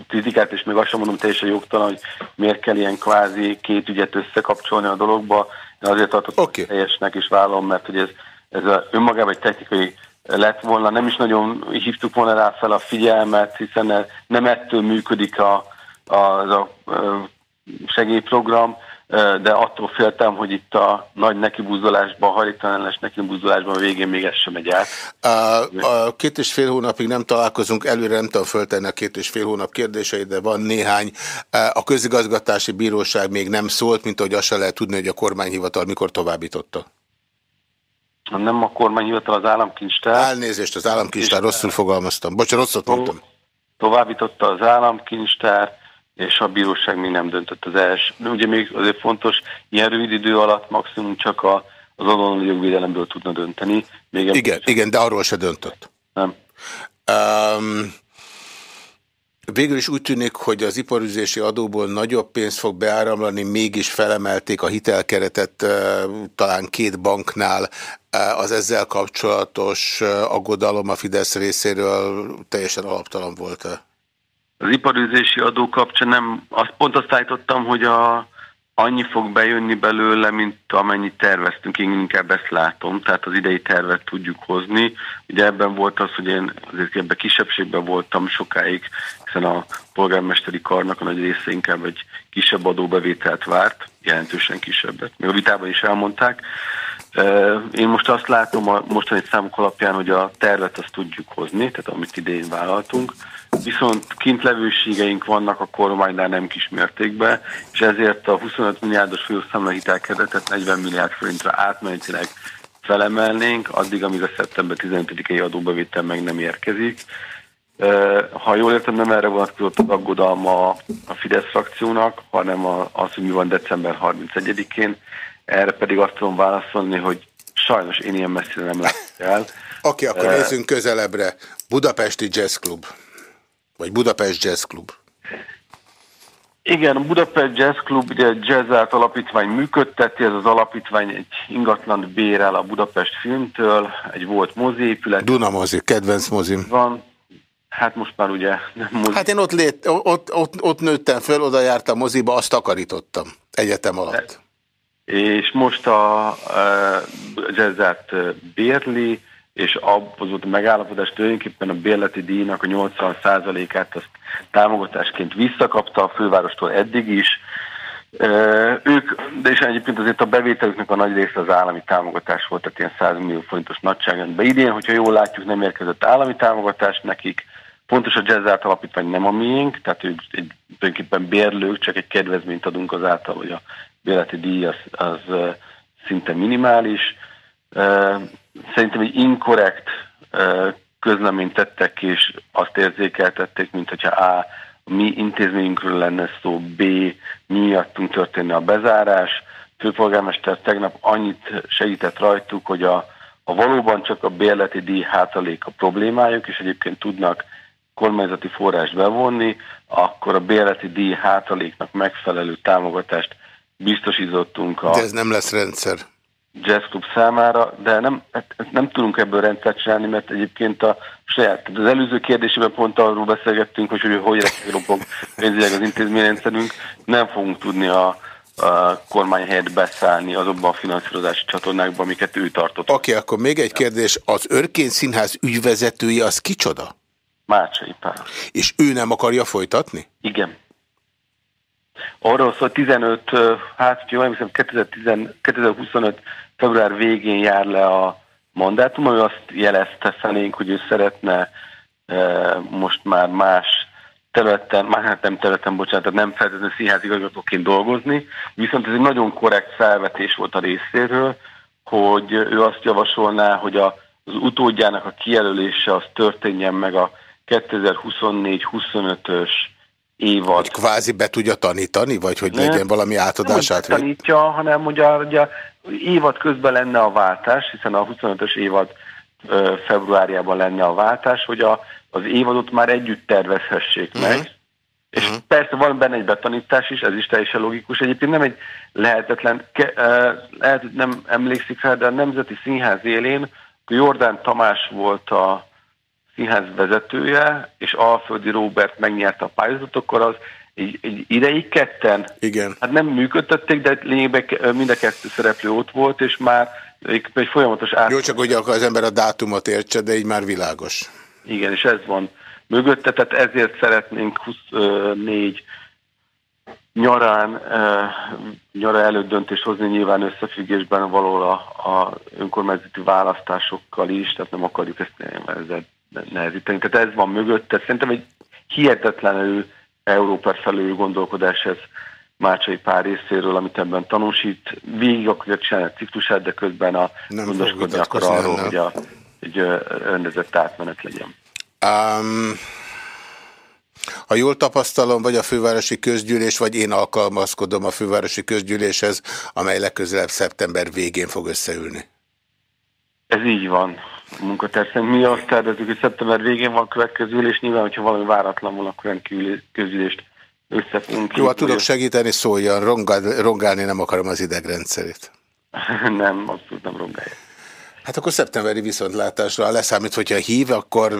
[SPEAKER 4] kritikát, és még azt sem mondom teljesen jogtalan, hogy miért kell ilyen kvázi két ügyet összekapcsolni a dologba, de azért tartottam okay. teljesnek is vállalom, mert hogy ez ez a, önmagában egy technikai lett volna, nem is nagyon hívtuk volna rá fel a figyelmet, hiszen nem ettől működik a, a, az a segélyprogram, de attól féltem, hogy itt a nagy nekibúzolásban, a hajléktalanellenes nekibúzolásban a végén még ez sem megy át.
[SPEAKER 1] A, a két és fél hónapig nem találkozunk, előre nem tudom föltenni a két és fél hónap kérdéseit, de van néhány. A közigazgatási bíróság még nem szólt, mint ahogy azt se lehet tudni, hogy a kormányhivatal mikor továbbította
[SPEAKER 4] nem a kormányhivatal, az államkincstár.
[SPEAKER 1] Elnézést, az államkincstár, rosszul fogalmaztam. Bocsánat, rosszat mondtam.
[SPEAKER 4] Továbbította az államkincstár, és a bíróság még nem döntött az első. De ugye még azért fontos, ilyen rövid idő alatt maximum csak a, az adónó jogvédelemből tudna dönteni.
[SPEAKER 1] Még igen, igen, de arról se döntött.
[SPEAKER 4] Nem.
[SPEAKER 1] Um, Végül is úgy tűnik, hogy az iparüzési adóból nagyobb pénzt fog beáramlani, mégis felemelték a hitelkeretet talán két banknál. Az ezzel kapcsolatos aggodalom a Fidesz részéről teljesen alaptalan volt-e?
[SPEAKER 4] Az iparüzési adó kapcsán nem, azt pont azt állítottam, hogy a, annyi fog bejönni belőle, mint amennyit terveztünk, én inkább ezt látom, tehát az idei tervet tudjuk hozni. Ugye ebben volt az, hogy én azért ebben kisebbségben voltam sokáig, hiszen a polgármesteri karnak a nagy része inkább egy kisebb adóbevételt várt, jelentősen kisebbet. Még a vitában is elmondták. Én most azt látom a mostani számok alapján, hogy a tervet azt tudjuk hozni, tehát amit idén vállaltunk, viszont kintlevőségeink vannak a kormánynál nem kis mértékben, és ezért a 25 milliárdos főszámla hitelkeretet 40 milliárd forintra átmenetileg felemelnénk, addig, amíg a szeptember 15-i adóbevétel meg nem érkezik. Ha jól értem, nem erre vonatkozott az aggodalma a Fidesz frakciónak, hanem az, hogy mi van december 31-én. Erre pedig azt tudom válaszolni, hogy sajnos én ilyen messzire nem látok el. Oké,
[SPEAKER 1] okay, akkor nézzünk közelebbre. Budapesti Jazz Club. Vagy Budapest Jazz Club.
[SPEAKER 4] Igen, a Budapest Jazz Club, ugye Jazz Art alapítvány működteti, ez az alapítvány egy ingatlan bérel a Budapest filmtől, egy volt moziépület.
[SPEAKER 1] Duna mozi, kedvenc mozim.
[SPEAKER 4] Van, hát most már ugye
[SPEAKER 1] nem mozi. Hát én ott, lét, ott, ott, ott nőttem föl, oda jártam moziba, azt takarítottam egyetem alatt.
[SPEAKER 4] És most a, a Jazz Art bérli, és abban volt a megállapodás tulajdonképpen a bérleti díjnak a 80%-át azt támogatásként visszakapta a fővárostól eddig is. Ők, de és egyébként azért a bevételüknek a nagy része az állami támogatás volt, tehát ilyen 100 millió forintos nagyságrendben. Idén, hogyha jól látjuk, nem érkezett állami támogatás nekik, Pontos a jazz alapítvány nem a miénk, tehát ők egy, tulajdonképpen bérlők, csak egy kedvezményt adunk azáltal, hogy a bérleti díj az, az szinte minimális. Szerintem egy inkorrekt közleményt tettek, és azt érzékeltették, mint hogyha A. A mi intézményünkről lenne szó, B. Miattunk történne a bezárás. Főpolgármester tegnap annyit segített rajtuk, hogy a, a valóban csak a bérleti díj hátalék a problémájuk, és egyébként tudnak kormányzati forrást bevonni, akkor a bérleti díj hátaléknak megfelelő támogatást biztosítottunk. A...
[SPEAKER 1] De ez nem lesz rendszer
[SPEAKER 4] jazz club számára, de nem, hát nem tudunk ebből rendszert csinálni, mert egyébként a saját, az előző kérdésében pont arról beszélgettünk, hogy hogy, hogy ropog pénzügyileg az intézményrendszerünk, nem fogunk tudni a, a kormány helyett beszállni azokban a finanszírozási csatornákban, amiket ő tartott.
[SPEAKER 1] Oké, okay, akkor még egy kérdés. Az Örkény Színház ügyvezetője az kicsoda?
[SPEAKER 4] Mácsai Pál.
[SPEAKER 1] És ő nem akarja folytatni?
[SPEAKER 4] Igen. Arról szól 15, hát jól emlékszem, 2025 február végén jár le a mandátum, ami azt jelezte felénk, hogy ő szeretne most már más területen, már hát nem területen, bocsánat, nem feltétlenül színházigazgatóként dolgozni, viszont ez egy nagyon korrekt felvetés volt a részéről, hogy ő azt javasolná, hogy a, az utódjának a kijelölése az történjen meg a 2024-25-ös évad. Hogy
[SPEAKER 1] kvázi be tudja tanítani, vagy hogy ne, legyen valami átadását?
[SPEAKER 4] Nem tanítja, hanem a, ugye, évad közben lenne a váltás, hiszen a 25-ös évad februárjában lenne a váltás, hogy a, az évadot már együtt tervezhessék uh meg. És uh mhm. -huh. persze van benne egy betanítás is, ez is teljesen logikus. Egyébként nem egy lehetetlen, ke, lehet, hogy nem emlékszik rá, de a Nemzeti Színház élén Jordán Tamás volt a színház vezetője, és Alföldi Robert megnyerte a pályázatokkal, az egy, egy ideig ketten.
[SPEAKER 1] Igen.
[SPEAKER 4] Hát nem működtették, de lényegben mind a kettő szereplő ott volt, és már egy, egy folyamatos át...
[SPEAKER 1] Jó, csak hogy az ember a dátumot értse, de így már világos.
[SPEAKER 4] Igen, és ez van mögötte, tehát ezért szeretnénk 24 nyarán, nyara előtt döntést hozni nyilván összefüggésben való a, a önkormányzati választásokkal is, tehát nem akarjuk ezt ezzel nehezíteni. Tehát ez van mögötte. Szerintem egy hihetetlenül Európa felül gondolkodás ez Mácsai pár részéről, amit ebben tanúsít. Végig akarja csinálni a ciklusát, de közben a gondoskodni akar arról, hogy a, egy rendezett átmenet legyen. Um,
[SPEAKER 1] ha jól tapasztalom, vagy a fővárosi közgyűlés, vagy én alkalmazkodom a fővárosi közgyűléshez, amely legközelebb szeptember végén fog összeülni.
[SPEAKER 4] Ez így van munkatervszerint. Mi azt tervezzük, hogy szeptember végén van következő ülés, nyilván, hogyha valami váratlan van, akkor rendkívül közülést össze fogunk.
[SPEAKER 1] Jó, ha tudok segíteni, szóljon, rongál, rongálni nem akarom az idegrendszerét.
[SPEAKER 4] nem, abszolút nem rongálja.
[SPEAKER 1] Hát akkor szeptemberi viszontlátásra leszámít, hogyha hív, akkor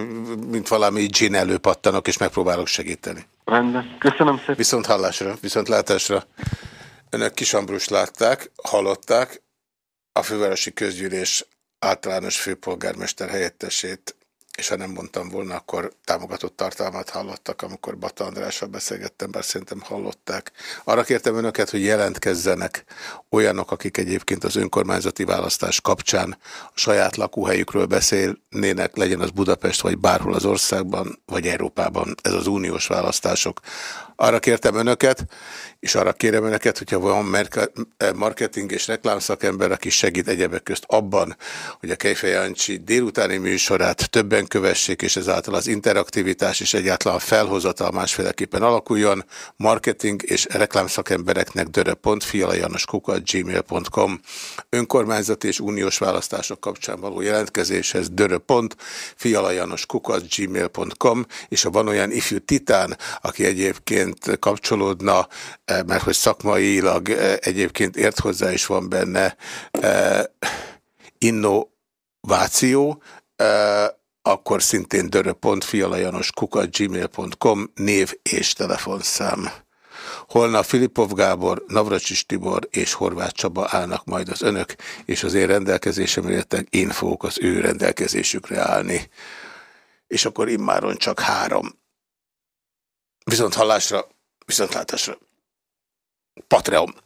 [SPEAKER 1] mint valami gin előpattanok, és megpróbálok segíteni.
[SPEAKER 4] Rendben, köszönöm szépen.
[SPEAKER 1] Viszont hallásra, viszontlátásra. Önök Kisambrus látták, hallották, a fővárosi közgyűlés általános főpolgármester helyettesét, és ha nem mondtam volna, akkor támogatott tartalmat hallottak, amikor Bata Andrással beszélgettem, bár szerintem hallották. Arra kértem önöket, hogy jelentkezzenek olyanok, akik egyébként az önkormányzati választás kapcsán a saját lakóhelyükről beszélnének, legyen az Budapest, vagy bárhol az országban, vagy Európában, ez az uniós választások. Arra kértem önöket, és arra kérem önöket, hogyha van eh, marketing és reklámszakember, aki segít egyebek közt abban, hogy a Kejfej Jancsi délutáni műsorát többen kövessék, és ezáltal az interaktivitás és egyáltalán felhozatal másféleképpen alakuljon, marketing és reklámszakembereknek dörö.fialajanoskukat.gmail.com önkormányzati és uniós választások kapcsán való jelentkezéshez dörö.fialajanoskukat.gmail.com és ha van olyan ifjú titán, aki egyébként kapcsolódna Eh, mert hogy szakmailag eh, egyébként ért hozzá is van benne eh, innováció, akkor szintén dörö.fialajanoskukat.gmail.com név és telefonszám. Holnap Filipov Gábor, Navracsis Tibor és Horváth Csaba állnak majd az önök, és az én rendelkezésem, illetve én fogok az ő rendelkezésükre állni. És akkor immáron csak három. Viszont hallásra, viszont látásra. Patreon.